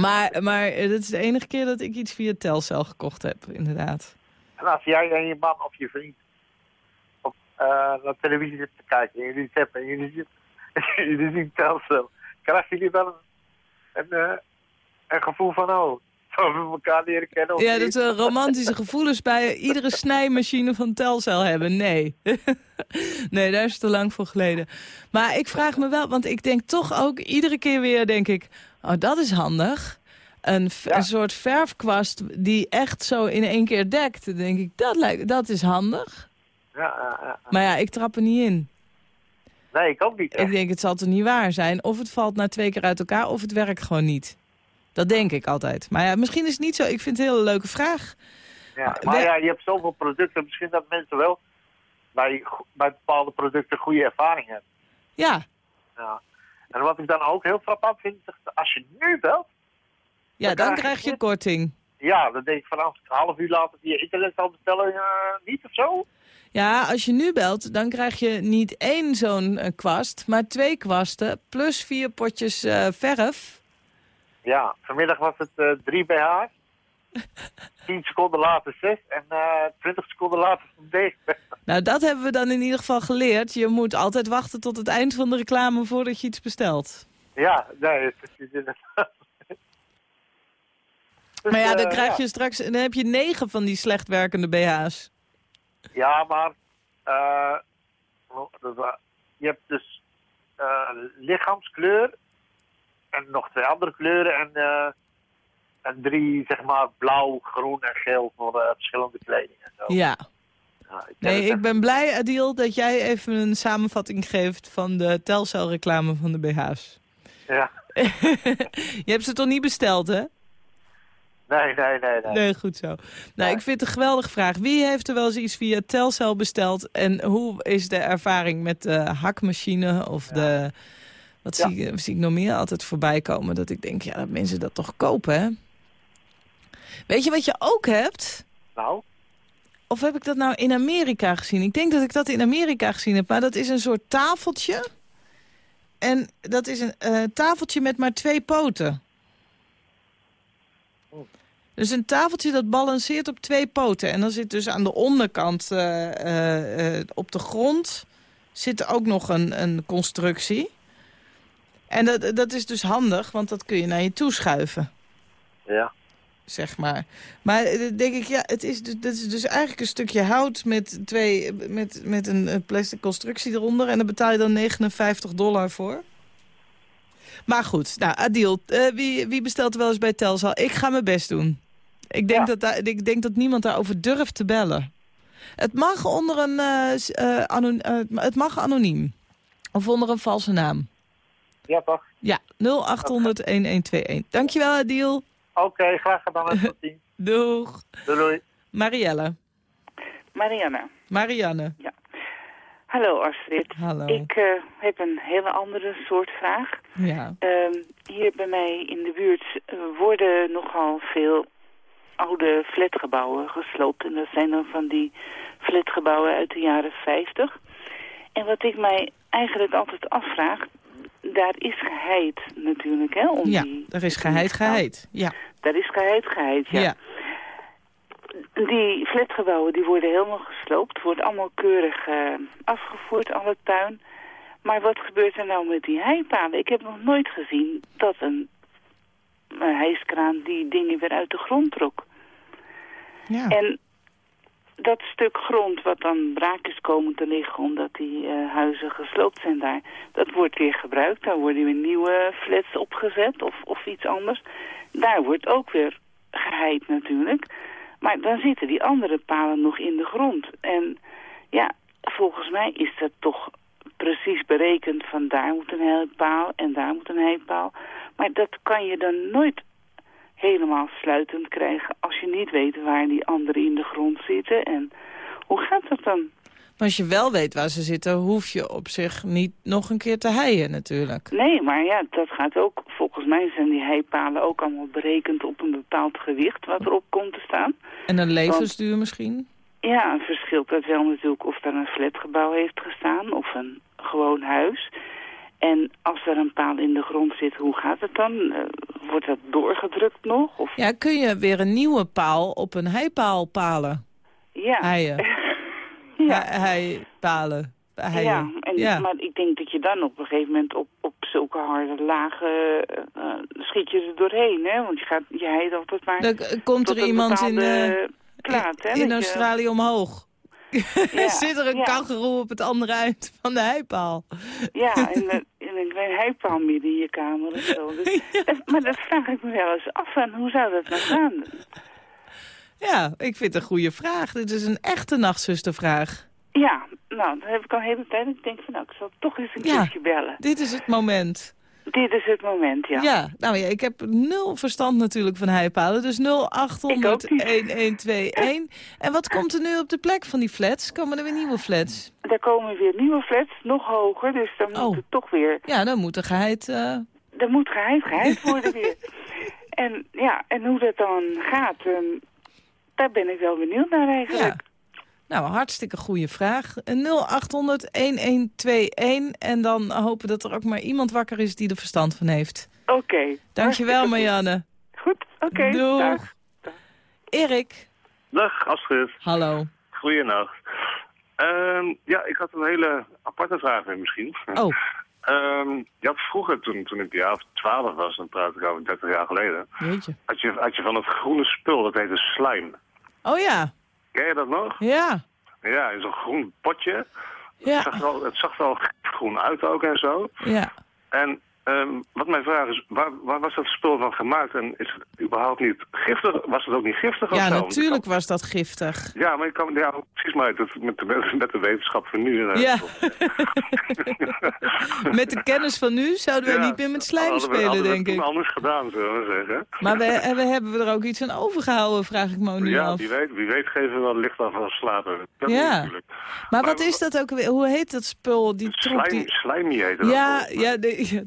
Maar, maar eh, dit is de enige keer dat ik iets via Telcel gekocht heb, inderdaad. En als jij en je man of je vriend op naar televisie zit te kijken en jullie zeppen en jullie zien, [LAUGHS] jullie zien Telcel, krijgen jullie wel een, een, eh, een gevoel van, oh, we elkaar leren kennen? Ja, dat we romantische [LAUGHS] gevoelens bij iedere snijmachine van Telcel hebben. Nee. [LAUGHS] nee, daar is het te lang voor geleden. Maar ik vraag me wel, want ik denk toch ook iedere keer weer, denk ik... Oh, dat is handig. Een, v- Ja. een soort verfkwast die echt zo in één keer dekt. Dan denk ik, dat, lijkt, dat is handig. Ja, ja, ja. Maar ja, ik trap er niet in. Nee, ik ook niet. Ik denk, het zal toch niet waar zijn. Of het valt na twee keer uit elkaar, of het werkt gewoon niet. Dat denk ik altijd. Maar ja, misschien is het niet zo. Ik vind het een hele leuke vraag. Ja, maar we- ja, je hebt zoveel producten. Misschien dat mensen wel bij, bij bepaalde producten goede ervaring hebben. Ja, Ja. En wat ik dan ook heel frappant vind, als je nu belt, ja Dan dan krijg je korting. ja, dan denk ik van als ik een half uur later via internet zal bestellen, eh, niet of zo. Ja, als je nu belt, dan krijg je niet één zo'n eh, kwast, maar twee kwasten plus vier potjes eh, verf. Ja, vanmiddag was het eh, drie BH's. [LAUGHS] 10 seconden later 6 en eh 20 seconden later van D. [LAUGHS] Nou, dat hebben we dan in ieder geval geleerd. Je moet altijd wachten tot het eind van de reclame voordat je iets bestelt. ja, nee, is inderdaad. Dus, [LAUGHS] Maar ja, dan eh, krijg je straks, dan heb je negen van die slecht werkende BH's. Ja, maar je hebt dus lichaamskleur en nog twee andere kleuren en, eh, en drie, zeg maar, blauw, groen en geel voor eh, verschillende kleding en zo. Ja. Ik Nee, ik ben blij, Adil, dat jij even een samenvatting geeft van de Telcel-reclame van de BH's. Ja, [LAUGHS] je hebt ze toch niet besteld, hè? nee, nee, nee. nee. Nee, goed zo. Nou, Nee. ik vind het een geweldige vraag. Wie heeft er wel eens iets via Telcel besteld? En hoe is de ervaring met de hakmachine of de... Wat Ja. zie, ik- zie ik nog meer altijd voorbij komen? Dat ik denk, ja, dat mensen dat toch kopen, hè? Weet je wat je ook hebt? Nou, Of heb ik dat nou in Amerika gezien? Ik denk dat ik dat in Amerika gezien heb. Maar dat is een soort tafeltje. En dat is een eh, tafeltje met maar twee poten. Dus een tafeltje dat balanceert op twee poten. En dan zit dus aan de onderkant, eh, eh, eh, op de grond, zit ook nog een, een constructie. En dat, dat is dus handig, want dat kun je naar je toe schuiven ja. zeg maar. Maar eh, denk ik, ja, het is, dus- dat is dus eigenlijk een stukje hout met, twee, met, met een eh, plastic constructie eronder. En daar betaal je dan 59 dollar voor. Maar goed, nou, Adil, eh, wie, wie bestelt er wel eens bij Telcel? Ik ga mijn best doen. Ik denk, Ja. dat, ik denk dat niemand daarover durft te bellen. Het mag onder een, het mag anoniem. Of onder een valse naam. Ja, toch? Ja, 0800-1121. Dankjewel, Adil. Oké, graag gedaan. Tot [LAUGHS] ziens. Doeg. Doei, doei. Marielle. Marianne. Marianne. Hallo Astrid. Hallo. Ik eh, heb een hele andere soort vraag. Ja. Ehm, hier bij mij in de buurt eh, worden nogal veel oude flatgebouwen gesloopt. En dat zijn dan van die flatgebouwen uit de jaren 50. En wat ik mij eigenlijk altijd afvraag, daar is geheid natuurlijk, hè? Om Ja, die, er is geheid geheid. Ja. Daar is geheid geheid, ja. ja. Die flatgebouwen die worden helemaal gesloopt. Wordt allemaal keurig eh, afgevoerd, al het puin. Maar wat gebeurt er nou met die heipalen? Ik heb nog nooit gezien dat een, een hijskraan die dingen weer uit de grond trok. Ja. En dat stuk grond wat dan braak is komen te liggen omdat die eh, huizen gesloopt zijn daar, dat wordt weer gebruikt. Daar worden weer nieuwe flats opgezet of, of iets anders. Daar wordt ook weer geheid natuurlijk. Maar dan zitten die andere palen nog in de grond. En ja, volgens mij is dat toch precies berekend van daar moet een heipaal en daar moet een heipaal. Maar dat kan je dan nooit helemaal sluitend krijgen als je niet weet waar die anderen in de grond zitten. En hoe gaat dat dan? Maar als je wel weet waar ze zitten, hoef je op zich niet nog een keer te heien natuurlijk. Nee, maar ja, dat gaat ook. Volgens mij zijn die heipalen ook allemaal berekend op een bepaald gewicht wat erop komt te staan. En een levensduur misschien? Ja, een verschilt dat wel natuurlijk of daar een flatgebouw heeft gestaan of een gewoon huis. En als er een paal in de grond zit, hoe gaat het dan? Eh, wordt dat doorgedrukt nog? Of... Ja, kun je weer een nieuwe paal op een heipaal palen? Ja. Heien. [LAUGHS] ja. He- Heipalen. Heien. Ja, en, Ja. maar ik denk dat je dan op een gegeven moment op, op zulke harde lagen eh, schiet je er doorheen, hè? Want je, gaat, je heit altijd maar Dan komt er iemand in, eh, plaat, hè? in je- Australië omhoog. Ja, Zit er een ja. kangeroe op het andere eind van de heipaal. Ja, en, eh, in een klein heipaal midden in je kamer of zo. [LAUGHS] Dus, dat- maar dat vraag ik me wel eens af van, hoe zou dat nou gaan? Ja, ik vind het een goede vraag. Dit is een echte nachtzustervraag. Ja, nou, dat heb ik al een hele tijd. Ik denk van, nou, ik zal toch eens een keertje bellen. Dit is het moment. Dit is het moment, ja. Ja, nou ja, ik heb nul verstand natuurlijk van heipalen. Dus 0800 1121. En wat komt er nu op de plek van die flats? Komen er weer nieuwe flats? Er komen weer nieuwe flats, nog hoger, dus dan moet Oh. het toch weer... Ja, dan moet er geheid... eh, Er moet geheid geheid [LAUGHS] worden weer. En ja, en hoe dat dan gaat, ehm, daar ben ik wel benieuwd naar eigenlijk. Nou, hartstikke goede vraag. 0800 1121. En dan hopen dat er ook maar iemand wakker is die er verstand van heeft. Oké. Dankjewel, Marianne. Goed, oké. Doeg. dag. Erik. Dag, Astrid. Hallo. Goeienacht. Ehm, ja, ik had een hele aparte vraag weer misschien. Oh. Ehm, je had vroeger, toen, toen ik een jaar of twaalf was, dan praat ik over 30 jaar geleden, Jeetje. had je, had je van het groene spul, dat heette slime. Oh ja. Ken je dat nog? Ja. Ja, in zo'n groen potje. Ja. Het, zag het zag wel groen uit ook en zo. Ja. En ehm, wat mijn vraag is, waar, waar was dat spul van gemaakt? En is het überhaupt niet giftig? Was het ook niet giftig of Ja, natuurlijk was dat giftig. Ja, maar ik kan, ja, precies maar dat, met, de, [LAUGHS] met de wetenschap van nu. eh, Ja. [LAUGHS] Met de kennis van nu zouden wij Ja, niet meer met slijm we- spelen, we denk het ik. anders gedaan, zullen we zeggen. Maar we, en we hebben we er ook iets aan overgehouden, vraag ik me nu ja, af. wie weet, wie weet geven we wel licht af van slapen. Dat Ja. natuurlijk. Maar wat is dat ook weer? Hoe heet dat spul? Die troep Slijm, die... Slimy heette dat. Ja, ja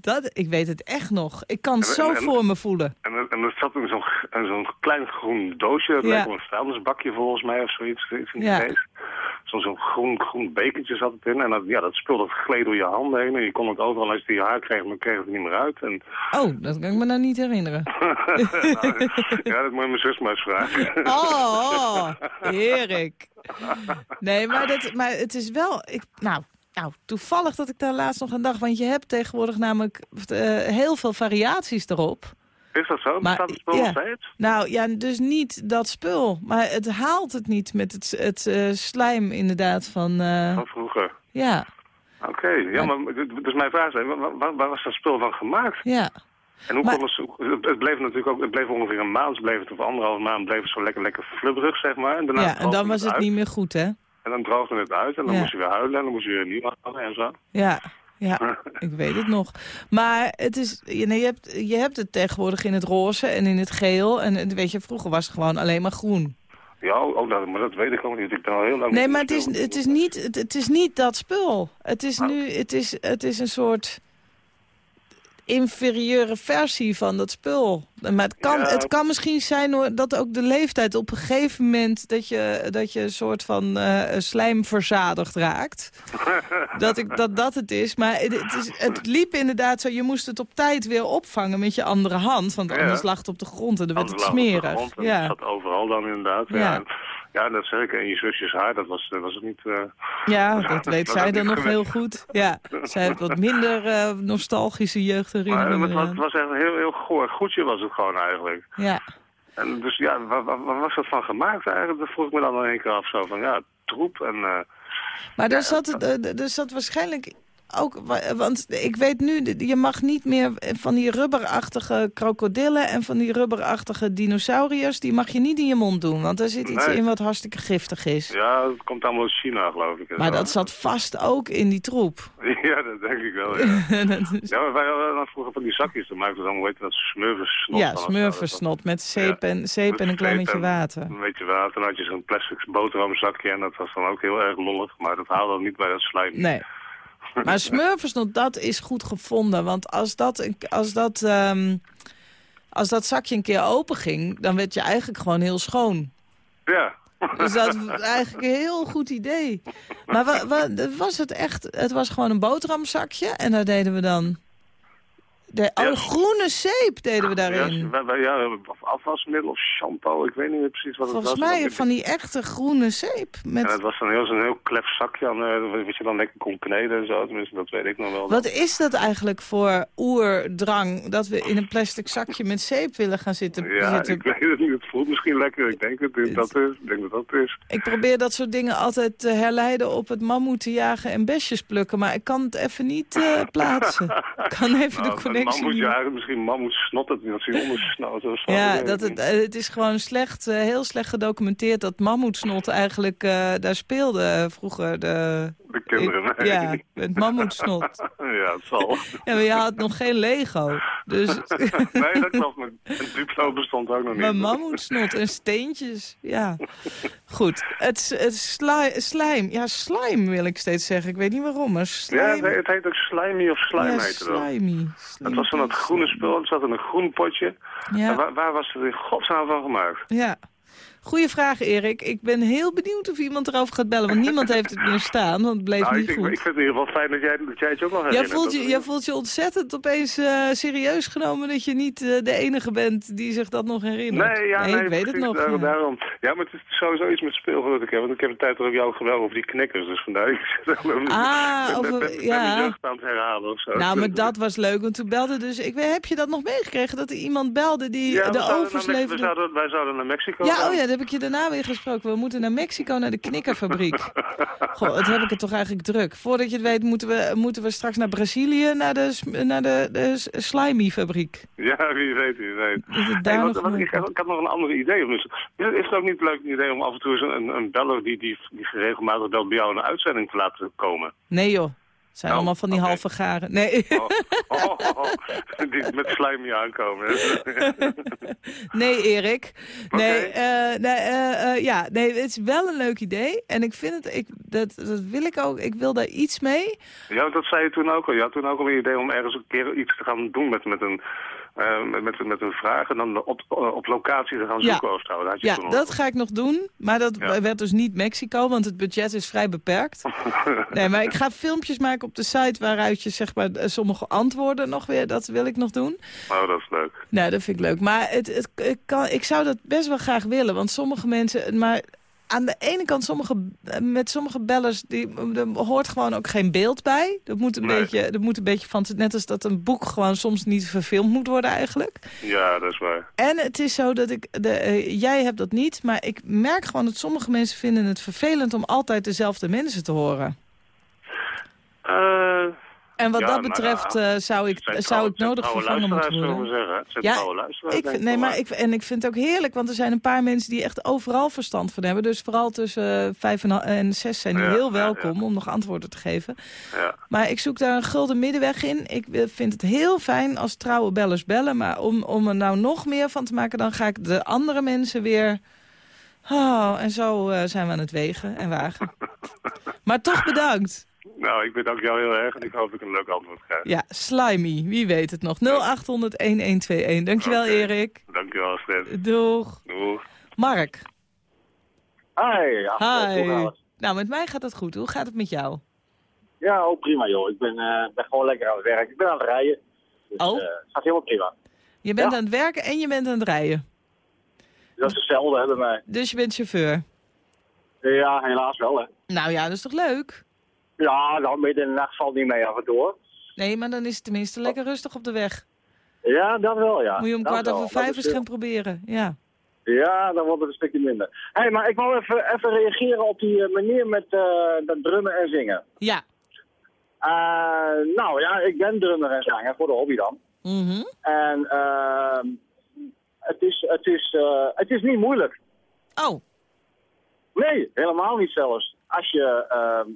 dat, ik weet het echt nog. Ik kan het En- zo en- voor me voelen. En, en dat zat in zo'n zo'n klein groen doosje. Dat Ja. een vuilnisbakje volgens mij of zoiets. In die Ja. Zo'n zo'n groen, groen bekertje zat het in. En dat, ja, dat spul dat gleed door je handen heen. En je kon het overal, als je je haar kreeg, dan kreeg het niet meer uit. En, Oh, dat kan ik me nou niet herinneren. [LAUGHS] nou, ja, dat moet je mijn zus maar eens vragen. Oh, oh Erik. Nee, maar, dat, maar het is wel... Ik, nou, nou, toevallig dat ik daar laatst nog aan dacht. Want je hebt tegenwoordig namelijk eh, heel veel variaties erop. Is dat zo? Maar, Bestaat het spul ja. nog steeds? Nou ja, dus niet dat spul. Maar het haalt het niet met het, het eh, slijm inderdaad van... eh, Van vroeger. ja, Oké, ja, maar dus mijn vraag is, waar, waar, was dat spul van gemaakt? ja. En hoe Maar- kon het, het, het bleef natuurlijk ook, het bleef ongeveer een maand, bleef het of anderhalve maand, bleef het zo lekker, lekker flubberig, zeg maar. En, daarna ja, en dan was het uit. niet meer goed, hè? En dan droogde het uit en dan Ja. moest je weer huilen en dan moest je weer nieuw halen en zo. Ja, ja, [LAUGHS] ik weet het nog. Maar het is, je, nee, je, hebt, je hebt het tegenwoordig in het roze en in het geel. En weet je, vroeger was het gewoon alleen maar groen. Ja, ook dat, maar dat weet ik ook niet. Ik ben al heel lang Nee, maar het is, het is, niet, het, het is niet dat spul. Het is nu, het is, het is een soort... inferieure versie van dat spul. Maar het kan, Ja. het kan misschien zijn hoor, dat ook de leeftijd op een gegeven moment... dat je, dat je een soort van eh, slijm verzadigd raakt. [LAUGHS] dat, ik, dat dat het is. Maar het, het is, het liep inderdaad zo, je moest het op tijd weer opvangen met je andere hand. Want Ja. anders lag het op de grond en dan werd het smerig. Ja. Het zat overal dan inderdaad. Ja. Ja, ja dat zeker. En je zusjes haar, dat was, dat was het niet... eh, Ja, [LAUGHS] dat weet dat zij dan nog gewend. heel goed. Ja, zij heeft wat minder eh, nostalgische Maar jeugdherinneringen. het was, eraan. het was echt een heel, heel goor goedje was het gewoon eigenlijk. Ja. En dus ja, waar, waar, waar was dat van gemaakt eigenlijk? Dat vroeg ik me dan in één keer af. Zo van, ja, troep en... eh, Maar er zat, het- eh, er zat waarschijnlijk ook... wa- Want ik weet nu, je mag niet meer van die rubberachtige krokodillen... en van die rubberachtige dinosauriërs... die mag je niet in je mond doen. Want daar zit iets Nee. in wat hartstikke giftig is. ja, het komt allemaal uit China, geloof ik. Maar dat zat vast ook in die troep. [LAUGHS] Ja, dat denk ik wel, ja. [LAUGHS] Dat is- Ja, maar wij hadden vroeger van die zakjes. Dan maakten we hoe heet dat, smurfensnot. ja, smurfensnot met zeep en, zeep en een klein beetje water. Een beetje water. Dan had je zo'n plastic boterhamzakje. En dat was dan ook heel erg lollig. Maar dat haalde dan niet bij dat slijm. Nee. Maar smurfensnot, dat is goed gevonden. Want als dat, als dat, ehm, als dat zakje een keer open ging... dan werd je eigenlijk gewoon heel schoon. Ja. Dus dat is eigenlijk een heel goed idee. Maar wa, wa- was het echt... Het was gewoon een boterhamzakje. En daar deden we dan... De, oh, Ja. groene zeep deden we daarin. Ja, afwasmiddel of shampoo. Ik weet niet meer precies wat Volgens het was. mij Dat- van die echte groene zeep. En Met, het was dan heel, zo'n heel klef zakje. Aan, eh, wat je dan lekker kon kneden en zo. Tenminste, dat weet ik nog wel. wat is dat eigenlijk voor oerdrang... dat we in een plastic zakje met zeep willen gaan zitten, Ja, zitten ik weet het niet. Het voelt misschien lekker. Ik denk, het, is- dat, is, ik denk dat dat het is. Ik probeer dat soort dingen altijd te herleiden op het mammoeten jagen en besjes plukken. Maar ik kan het even niet eh, [LAUGHS] plaatsen. Ik kan even Nou, de connectie mammoet, ja, misschien mammoet snot het. Ja, dat het, het is gewoon slecht, eh, heel slecht gedocumenteerd dat mammoetsnot eigenlijk eh, daar speelde eh, vroeger. De, De kinderen, nee. Ja, het mammoetsnot. [LAUGHS] ja, het zal. Ja, maar je had nog geen Lego. Dus, [LAUGHS] nee, dat klopt. Een Duplo bestond ook nog niet. maar mammoetsnot en steentjes, ja. Goed, het, het sli- slijm. Ja, slime wil ik steeds zeggen. Ik weet niet waarom, maar Ja, slime. het, het heet ook slimy of slime ja, dat. slimy. Het was van dat groene spul, het zat in een groen potje. Ja. En waar, waar was het in godsnaam van gemaakt? Ja. Goeie vraag, Erik. Ik ben heel benieuwd of iemand erover gaat bellen. Want niemand heeft het meer staan, want het bleef Nou, niet ik, goed. ik vind het in ieder geval fijn dat jij, dat jij het ook nog Jij herinnert. voelt, je, jij voelt je ontzettend opeens eh, serieus genomen dat je niet eh, de enige bent die zich dat nog herinnert. Nee, ja, nee, ik weet het nog. daar- ja. Daarom. Ja, maar het is sowieso iets met speelgoed dat ik heb. Want ik heb een tijd ook jou geweld over die knikkers. Dus vandaar [LAUGHS] ik zit ook Ah, over- ben, ben ja. jeugd aan het herhalen of zo. Nou, maar dat was leuk, want toen belde dus... Ik weet, heb je dat nog meegekregen, dat er iemand belde die ja, de overs leverde? zouden, wij zouden naar Mexico Ja, gaan. oh ja, heb ik je daarna weer gesproken. We moeten naar Mexico, naar de knikkerfabriek. Goh, wat heb ik het toch eigenlijk druk. Voordat je het weet, moeten we, moeten we straks naar Brazilië, naar de, naar de, de slimy-fabriek. Ja, wie weet, wie weet. Dat Hey, wat- wat- ik, had, ik had nog een ander idee. Dus, is het ook niet een leuk idee om af en toe eens een, een beller die, die, die regelmatig belt bij jou een uitzending te laten komen? Nee joh, zijn Oh, allemaal van die halve garen. Nee. Oh, oh, oh, oh, [LAUGHS] die met slime aankomen. [LAUGHS] Nee, Erik. Nee, eh, nee, eh, eh, ja, nee, het is wel een leuk idee. En ik vind het, ik, dat, dat wil ik ook, ik wil daar iets mee. Ja, dat zei je toen ook al. Je had toen ook al een idee om ergens een keer iets te gaan doen met, met, een, eh, met, met, met een vraag. En dan op, eh, op locatie te gaan Ja. zoeken of zo. Dat had je Ja, toen dat ga ik nog doen. Maar dat Ja. werd dus niet Mexico, want het budget is vrij beperkt. [LAUGHS] Nee, maar ik ga filmpjes maken op de site waaruit je zeg maar sommige antwoorden nog weer, dat wil ik nog doen. Oh, dat is leuk. Nou, dat vind ik leuk. Maar het, het, ik, kan, ik zou dat best wel graag willen. Want sommige mensen... Maar aan de ene kant, sommige, met sommige bellers... Die, er hoort gewoon ook geen beeld bij. Dat moet een, Nee. beetje, dat moet een beetje van... Net als dat een boek gewoon soms niet verfilmd moet worden eigenlijk. Ja, dat is waar. En het is zo dat ik... De, eh, jij hebt dat niet, maar ik merk gewoon dat sommige mensen vinden het vervelend... om altijd dezelfde mensen te horen. Eh, En wat Ja, dat nou betreft eh, zou ik, zou ik nodig vervangen moeten worden. Ja, Ik vind, nee, maar ik, en ik vind het ook heerlijk, want er zijn een paar mensen die echt overal verstand van hebben. Dus vooral tussen eh, vijf en, en zes zijn die Ja, heel ja, welkom om nog antwoorden te geven. Ja. Maar ik zoek daar een gulden middenweg in. Ik wil- vind het heel fijn als trouwe bellers bellen. Maar om, om er nou nog meer van te maken, dan ga ik de andere mensen weer... Oh, en zo eh, zijn we aan het wegen en wagen. [LAUGHS] maar toch bedankt. Nou, ik bedank jou heel erg en ik hoop dat ik een leuk antwoord krijg. Ja, slimy. Wie weet het nog. 0800-1121. Dankjewel. Erik. Dankjewel, Astrid. Doeg. Doeg. Mark. Hi, Hi. Nou, met mij gaat het goed. Hoe gaat het met jou? Ja, ook prima joh. Ik ben, eh, ben gewoon lekker aan het werk. Ik ben aan het rijden. Dus, Oh. eh, het gaat helemaal prima. Je bent Ja. aan het werken en je bent aan het rijden. Dat is hetzelfde hè, bij mij. Dus je bent chauffeur. Ja, helaas wel hè. Nou ja, dat is toch leuk? Ja, nou midden in de nacht valt niet mee af en toe hoor. Nee, maar dan is het tenminste lekker rustig op de weg. Ja, dat wel ja. Moet je om Dat kwart over vijf eens gaan proberen. Ja. Ja, dan wordt het een stukje minder. Hé, hey, maar ik wou even, even reageren op die eh, manier met eh, dat drummen en zingen. Ja. Eh, nou ja, ik ben drummer en zanger voor de hobby dan. Mhm. En ehm, het, is, het, is, het is niet moeilijk. Oh. Nee, helemaal niet zelfs. Als je ehm,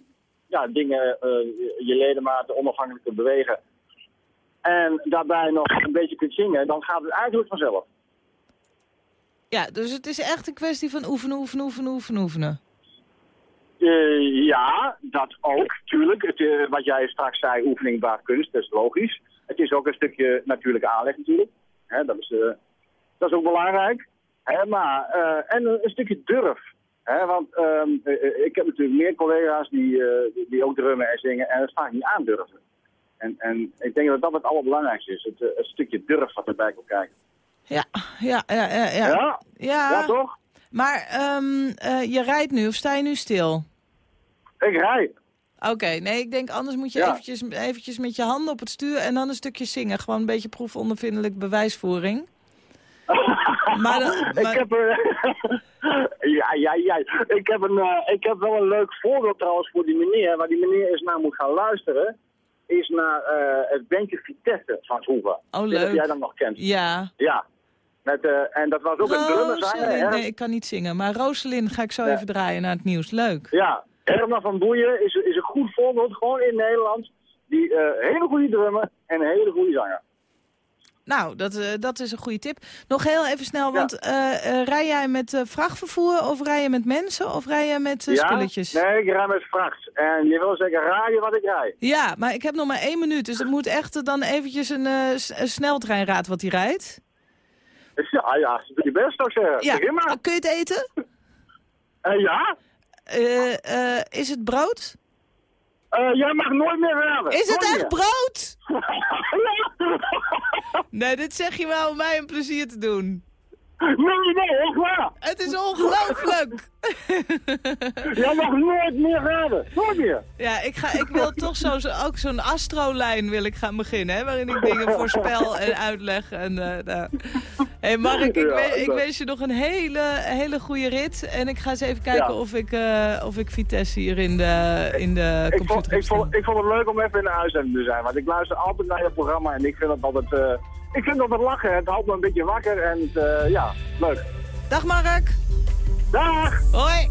ja, dingen, eh, je ledematen onafhankelijk kunt bewegen. En daarbij nog een beetje kunt zingen, dan gaat het eigenlijk vanzelf. Ja, dus het is echt een kwestie van oefenen, oefenen, oefenen, oefenen, oefenen. Eh, ja, dat ook, tuurlijk. Het, eh, wat jij straks zei, oefening baart kunst, dat is logisch. Het is ook een stukje natuurlijke aanleg natuurlijk. Hè, dat, is, dat is ook belangrijk. Hè, maar, en een stukje durf. Hè, want ehm, eh, eh, ik heb natuurlijk meer collega's die, eh, die- die ook drummen en zingen en het vaak niet aandurven. En, en ik denk dat dat het allerbelangrijkste is. Het, het stukje durf wat erbij komt kijken. Ja, ja, ja, ja. Ja, Ja? Ja, toch? Maar ehm, eh, je rijdt nu of sta je nu stil? Ik rij. Oké, nee, ik denk anders moet je Ja. eventjes, eventjes met je handen op het stuur en dan een stukje zingen. Gewoon een beetje proefondervindelijk bewijsvoering. [LAUGHS] [LAUGHS] maar dan- ik heb er... [LAUGHS] ja, ja, ja. Ik heb, een, eh, ik heb wel een leuk voorbeeld trouwens voor die meneer. Waar die meneer eens naar moet gaan luisteren. Is naar eh, het bandje Vitesse van vroeger. Oh, leuk. Of jij dat nog kent. Ja. Ja. Met, eh, en dat was ook een hè? Nee, ik kan niet zingen. Maar Roselyn ga ik zo Ja. even draaien naar het nieuws. Leuk. Ja, Herman van Boeien is, is een goed voorbeeld, gewoon in Nederland. Die hele goede drummer en een hele goede zanger. Nou, dat, eh, dat is een goede tip. Nog heel even snel, want eh, eh, rij jij met vrachtvervoer of rij je met mensen of rij je met ja? spulletjes? Nee, ik rij met vracht. En je wil zeggen, raaien wat ik rij. Ja, maar ik heb nog maar één minuut, dus het moet echt dan eventjes een, een sneltreinraad wat hij rijdt. Ja, ja, doe je best, ik zeggen. Ja, Begin maar. kun je het eten? [LAUGHS] Ja? Is het brood? Jij mag nooit meer raden. Is het echt brood? [LAUGHS] Nee, dit zeg je wel om mij een plezier te doen. Nee, nee, echt waar. Het is ongelooflijk. [LAUGHS] Jij mag nooit meer raden. Nooit meer. Ja, ik, ga, ik wil toch zo, ook zo'n astrolijn wil ik gaan beginnen, hè, waarin ik dingen voorspel en uitleg. En, eh nou. hey Mark, ik, we- ik wens je nog een hele, hele goede rit. En ik ga eens even kijken Ja. of, ik, eh, of ik Vitesse hier in de, in de Ik computer vond, heb ik, vond, ik vond het leuk om even in de uitzending te zijn. Want ik luister altijd naar je programma en ik vind het altijd ik vind dat het lachen. Het houdt me een beetje wakker en eh, ja, leuk. Dag Mark. Dag. Hoi.